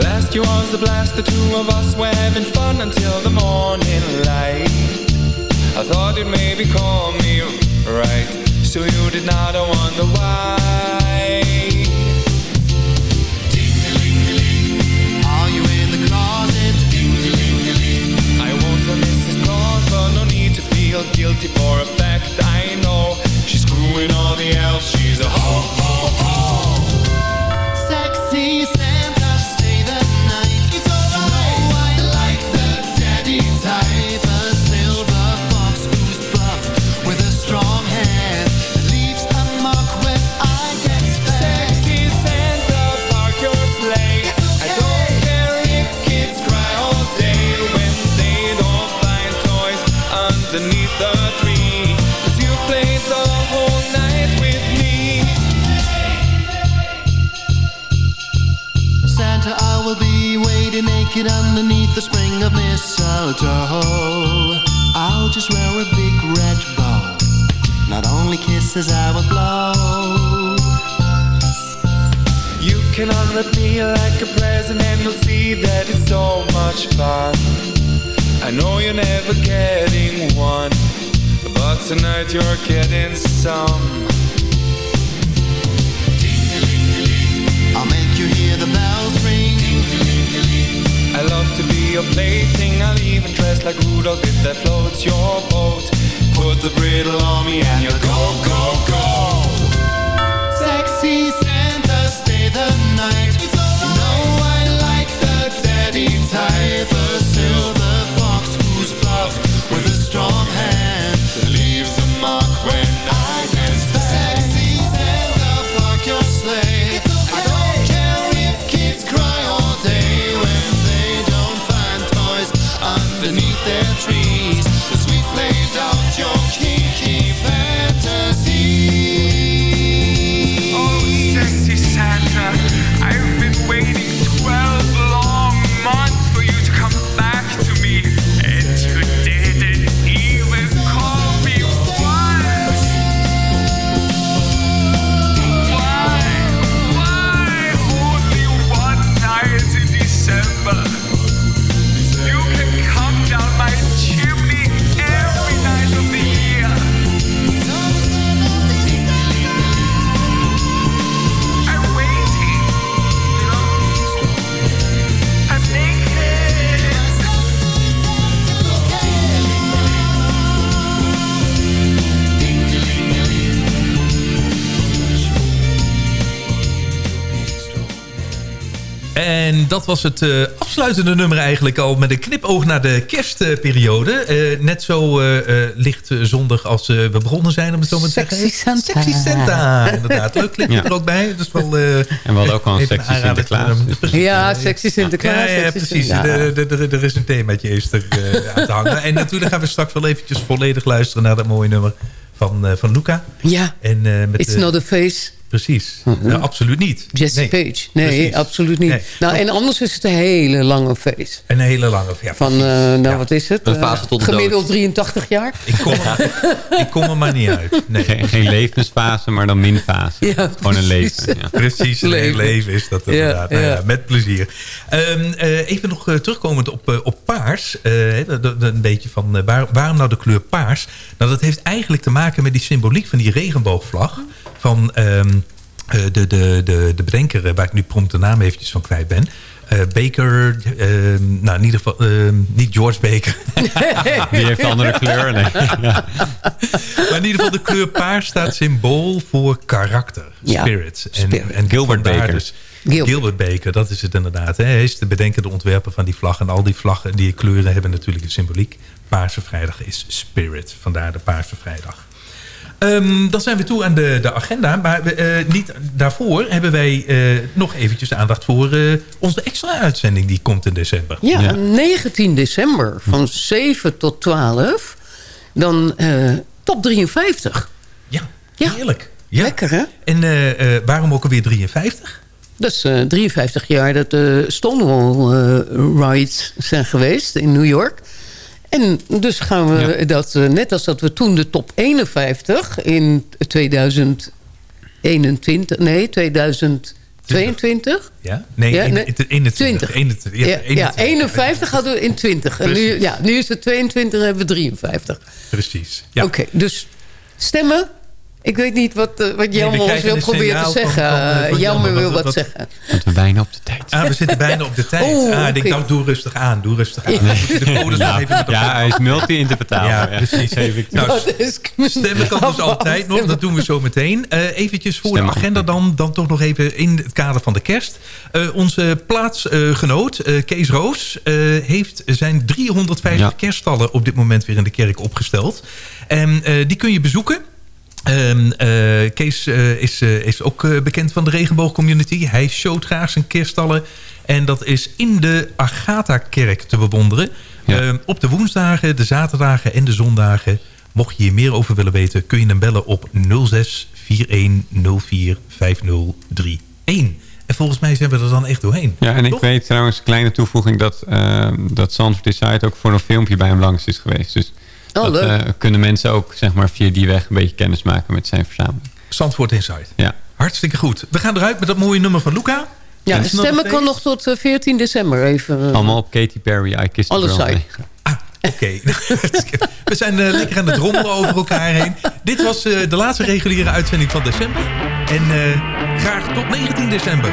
[SPEAKER 19] Last It was a blast, the two of us were having fun until the morning light. I thought it maybe call me right, so you did not wonder why. Guilty for a fact I know she's screwing all the elves. She's a ho.
[SPEAKER 8] Dat was het eh, afsluitende nummer eigenlijk al... met een knipoog naar de kerstperiode. Eh, net zo eh, eh, licht zondag als eh, we begonnen zijn, om het zo maar te zeggen.
[SPEAKER 9] Sexy Santa.
[SPEAKER 8] Sexy Santa, inderdaad. Leuk
[SPEAKER 14] Ja.
[SPEAKER 8] er ook bij. Dat is wel, eh,
[SPEAKER 14] En we hadden ook al een sexy. Sinterklaas.
[SPEAKER 9] Ja, sexy Sinterklaas.
[SPEAKER 8] Ja, precies.
[SPEAKER 9] Sin- ja.
[SPEAKER 8] De- de- de- Er is een themaatje er eh, aan te hangen. En natuurlijk gaan we straks wel eventjes volledig luisteren... naar dat mooie nummer van, eh, van Luca.
[SPEAKER 9] Ja,
[SPEAKER 8] En, eh, met
[SPEAKER 9] It's
[SPEAKER 8] de-
[SPEAKER 9] not a face.
[SPEAKER 8] Precies. Ja, absoluut niet.
[SPEAKER 9] Jesse
[SPEAKER 8] Nee.
[SPEAKER 9] Page. Nee,
[SPEAKER 8] Precies.
[SPEAKER 9] absoluut niet.
[SPEAKER 8] Nee.
[SPEAKER 9] Nou, en anders is het een hele lange face.
[SPEAKER 8] Een hele lange. Ja,
[SPEAKER 9] Van, eh, nou,
[SPEAKER 8] Ja.
[SPEAKER 9] wat is het?
[SPEAKER 10] Een
[SPEAKER 9] Eh,
[SPEAKER 10] fase tot de
[SPEAKER 9] Gemiddeld
[SPEAKER 10] dood.
[SPEAKER 9] 83 jaar.
[SPEAKER 8] Ik kom, er, ik kom er maar niet uit. Nee.
[SPEAKER 14] Geen, geen levensfase, maar dan minfase.
[SPEAKER 9] Ja,
[SPEAKER 14] Gewoon een leven. Ja.
[SPEAKER 8] Precies, een
[SPEAKER 9] Leven.
[SPEAKER 8] is dat
[SPEAKER 9] Ja,
[SPEAKER 8] inderdaad. Nou ja,
[SPEAKER 9] ja.
[SPEAKER 8] met plezier. Ehm, eh, even nog eh, terugkomend op, eh, op paars. eh, de- de- de- een beetje van eh, waar, waarom nou de kleur paars? Nou, dat heeft eigenlijk te maken met die symboliek van die regenboogvlag. Van ehm, eh, de, de, de, de bedenker, eh, waar ik nu prompt de naam eventjes van kwijt ben. Eh, Baker, ehm, nou in ieder geval, ehm, niet George Baker.
[SPEAKER 14] Die heeft een andere kleur. Nee. Ja.
[SPEAKER 8] Maar in ieder geval de kleur paars staat symbool voor karakter,
[SPEAKER 9] Ja,
[SPEAKER 8] spirit. En,
[SPEAKER 9] spirit.
[SPEAKER 8] en
[SPEAKER 14] Gilbert Baker.
[SPEAKER 8] Dus,
[SPEAKER 9] Gilbert.
[SPEAKER 8] Gilbert. Baker, dat is het inderdaad. Hè. Hij is de bedenker, de ontwerper van die vlag. En al die vlaggen, die kleuren hebben natuurlijk een symboliek. Paarse Vrijdag is spirit. Vandaar de Paarse Vrijdag. Ehm, dan zijn we toe aan de, de agenda. Maar we, eh, niet daarvoor hebben wij eh, nog eventjes aandacht voor eh, onze extra uitzending. Die komt in december.
[SPEAKER 9] Ja,
[SPEAKER 14] Ja.
[SPEAKER 9] 19 december van 7 tot 12. Dan eh, top 53.
[SPEAKER 8] Ja,
[SPEAKER 9] Ja.
[SPEAKER 8] heerlijk. Ja.
[SPEAKER 9] Lekker, hè?
[SPEAKER 8] En eh, eh, waarom ook alweer 53?
[SPEAKER 9] Dat is eh, 53 jaar dat de Stonewall riots zijn geweest in New York. En dus gaan we dat, eh, net als dat we toen de top 51 in 2021, nee, 22?
[SPEAKER 8] Ja? Nee,
[SPEAKER 9] Ja,
[SPEAKER 8] in- in- 21. 21, ja,
[SPEAKER 9] Ja, ja,
[SPEAKER 8] 21.
[SPEAKER 9] 51 hadden we in 20. En nu, ja, nu is het 22 en hebben we 53.
[SPEAKER 8] Precies. Ja.
[SPEAKER 9] Oké, dus stemmen. Ik weet niet wat, eh, wat Jan
[SPEAKER 8] we
[SPEAKER 9] ons wil proberen te zeggen.
[SPEAKER 8] van, eh, van
[SPEAKER 9] Jan
[SPEAKER 8] Jan,
[SPEAKER 9] wil
[SPEAKER 8] wat-
[SPEAKER 9] zeggen.
[SPEAKER 14] Want we bijna op de tijd.
[SPEAKER 8] Ah, we zitten bijna op de tijd. Ah, ik denk, nou, doe rustig aan. Doe rustig aan.
[SPEAKER 9] Ja.
[SPEAKER 8] We de codes nog
[SPEAKER 14] Ja,
[SPEAKER 8] even met
[SPEAKER 14] ja, hij is multi-interpretaal.
[SPEAKER 8] Ja, precies.
[SPEAKER 14] Toe.
[SPEAKER 8] Nou,
[SPEAKER 9] Dat is
[SPEAKER 8] Stemmen kan dus altijd nog, dat doen we zo meteen. Eh eventjes voor de agenda dan, dan toch nog even in het kader van de kerst. Eh, onze plaatsgenoot eh, Kees Roos eh, heeft zijn 350
[SPEAKER 14] Ja.
[SPEAKER 8] kerststallen op dit moment weer in de kerk opgesteld. En eh, die kun je bezoeken. Eh, Kees eh, is, eh, is ook bekend van de regenboogcommunity. Hij showt graag zijn kerststallen. En dat is in de Agatha-kerk te bewonderen. Ehm, op de woensdagen, de zaterdagen en de zondagen. Mocht je hier meer over willen weten... kun je hem bellen op 06 4104 5031. En volgens mij zijn we er dan echt doorheen.
[SPEAKER 14] Ja, en ik weet trouwens, kleine toevoeging... dat, uh, dat Zandvoort Decide ook voor een filmpje bij hem langs is geweest. Dus
[SPEAKER 9] Oh,
[SPEAKER 14] dat
[SPEAKER 9] leuk.
[SPEAKER 14] eh, kunnen mensen ook zeg maar, via die weg een beetje kennis maken met zijn verzameling.
[SPEAKER 8] Zandvoort Inside.
[SPEAKER 14] Ja.
[SPEAKER 8] Hartstikke goed. We gaan eruit met dat mooie nummer van Luca.
[SPEAKER 9] Ja,
[SPEAKER 8] En snel
[SPEAKER 9] stemmen
[SPEAKER 8] nog
[SPEAKER 9] kan nog tot eh, 14 december even. eh,
[SPEAKER 14] Allemaal op Katy Perry, I Kissed a
[SPEAKER 9] Alle
[SPEAKER 14] Girl.
[SPEAKER 9] site.
[SPEAKER 8] Oké, we zijn eh, lekker aan het rommelen over elkaar heen. Dit was eh, de laatste reguliere uitzending van december. En eh, graag tot 19 december.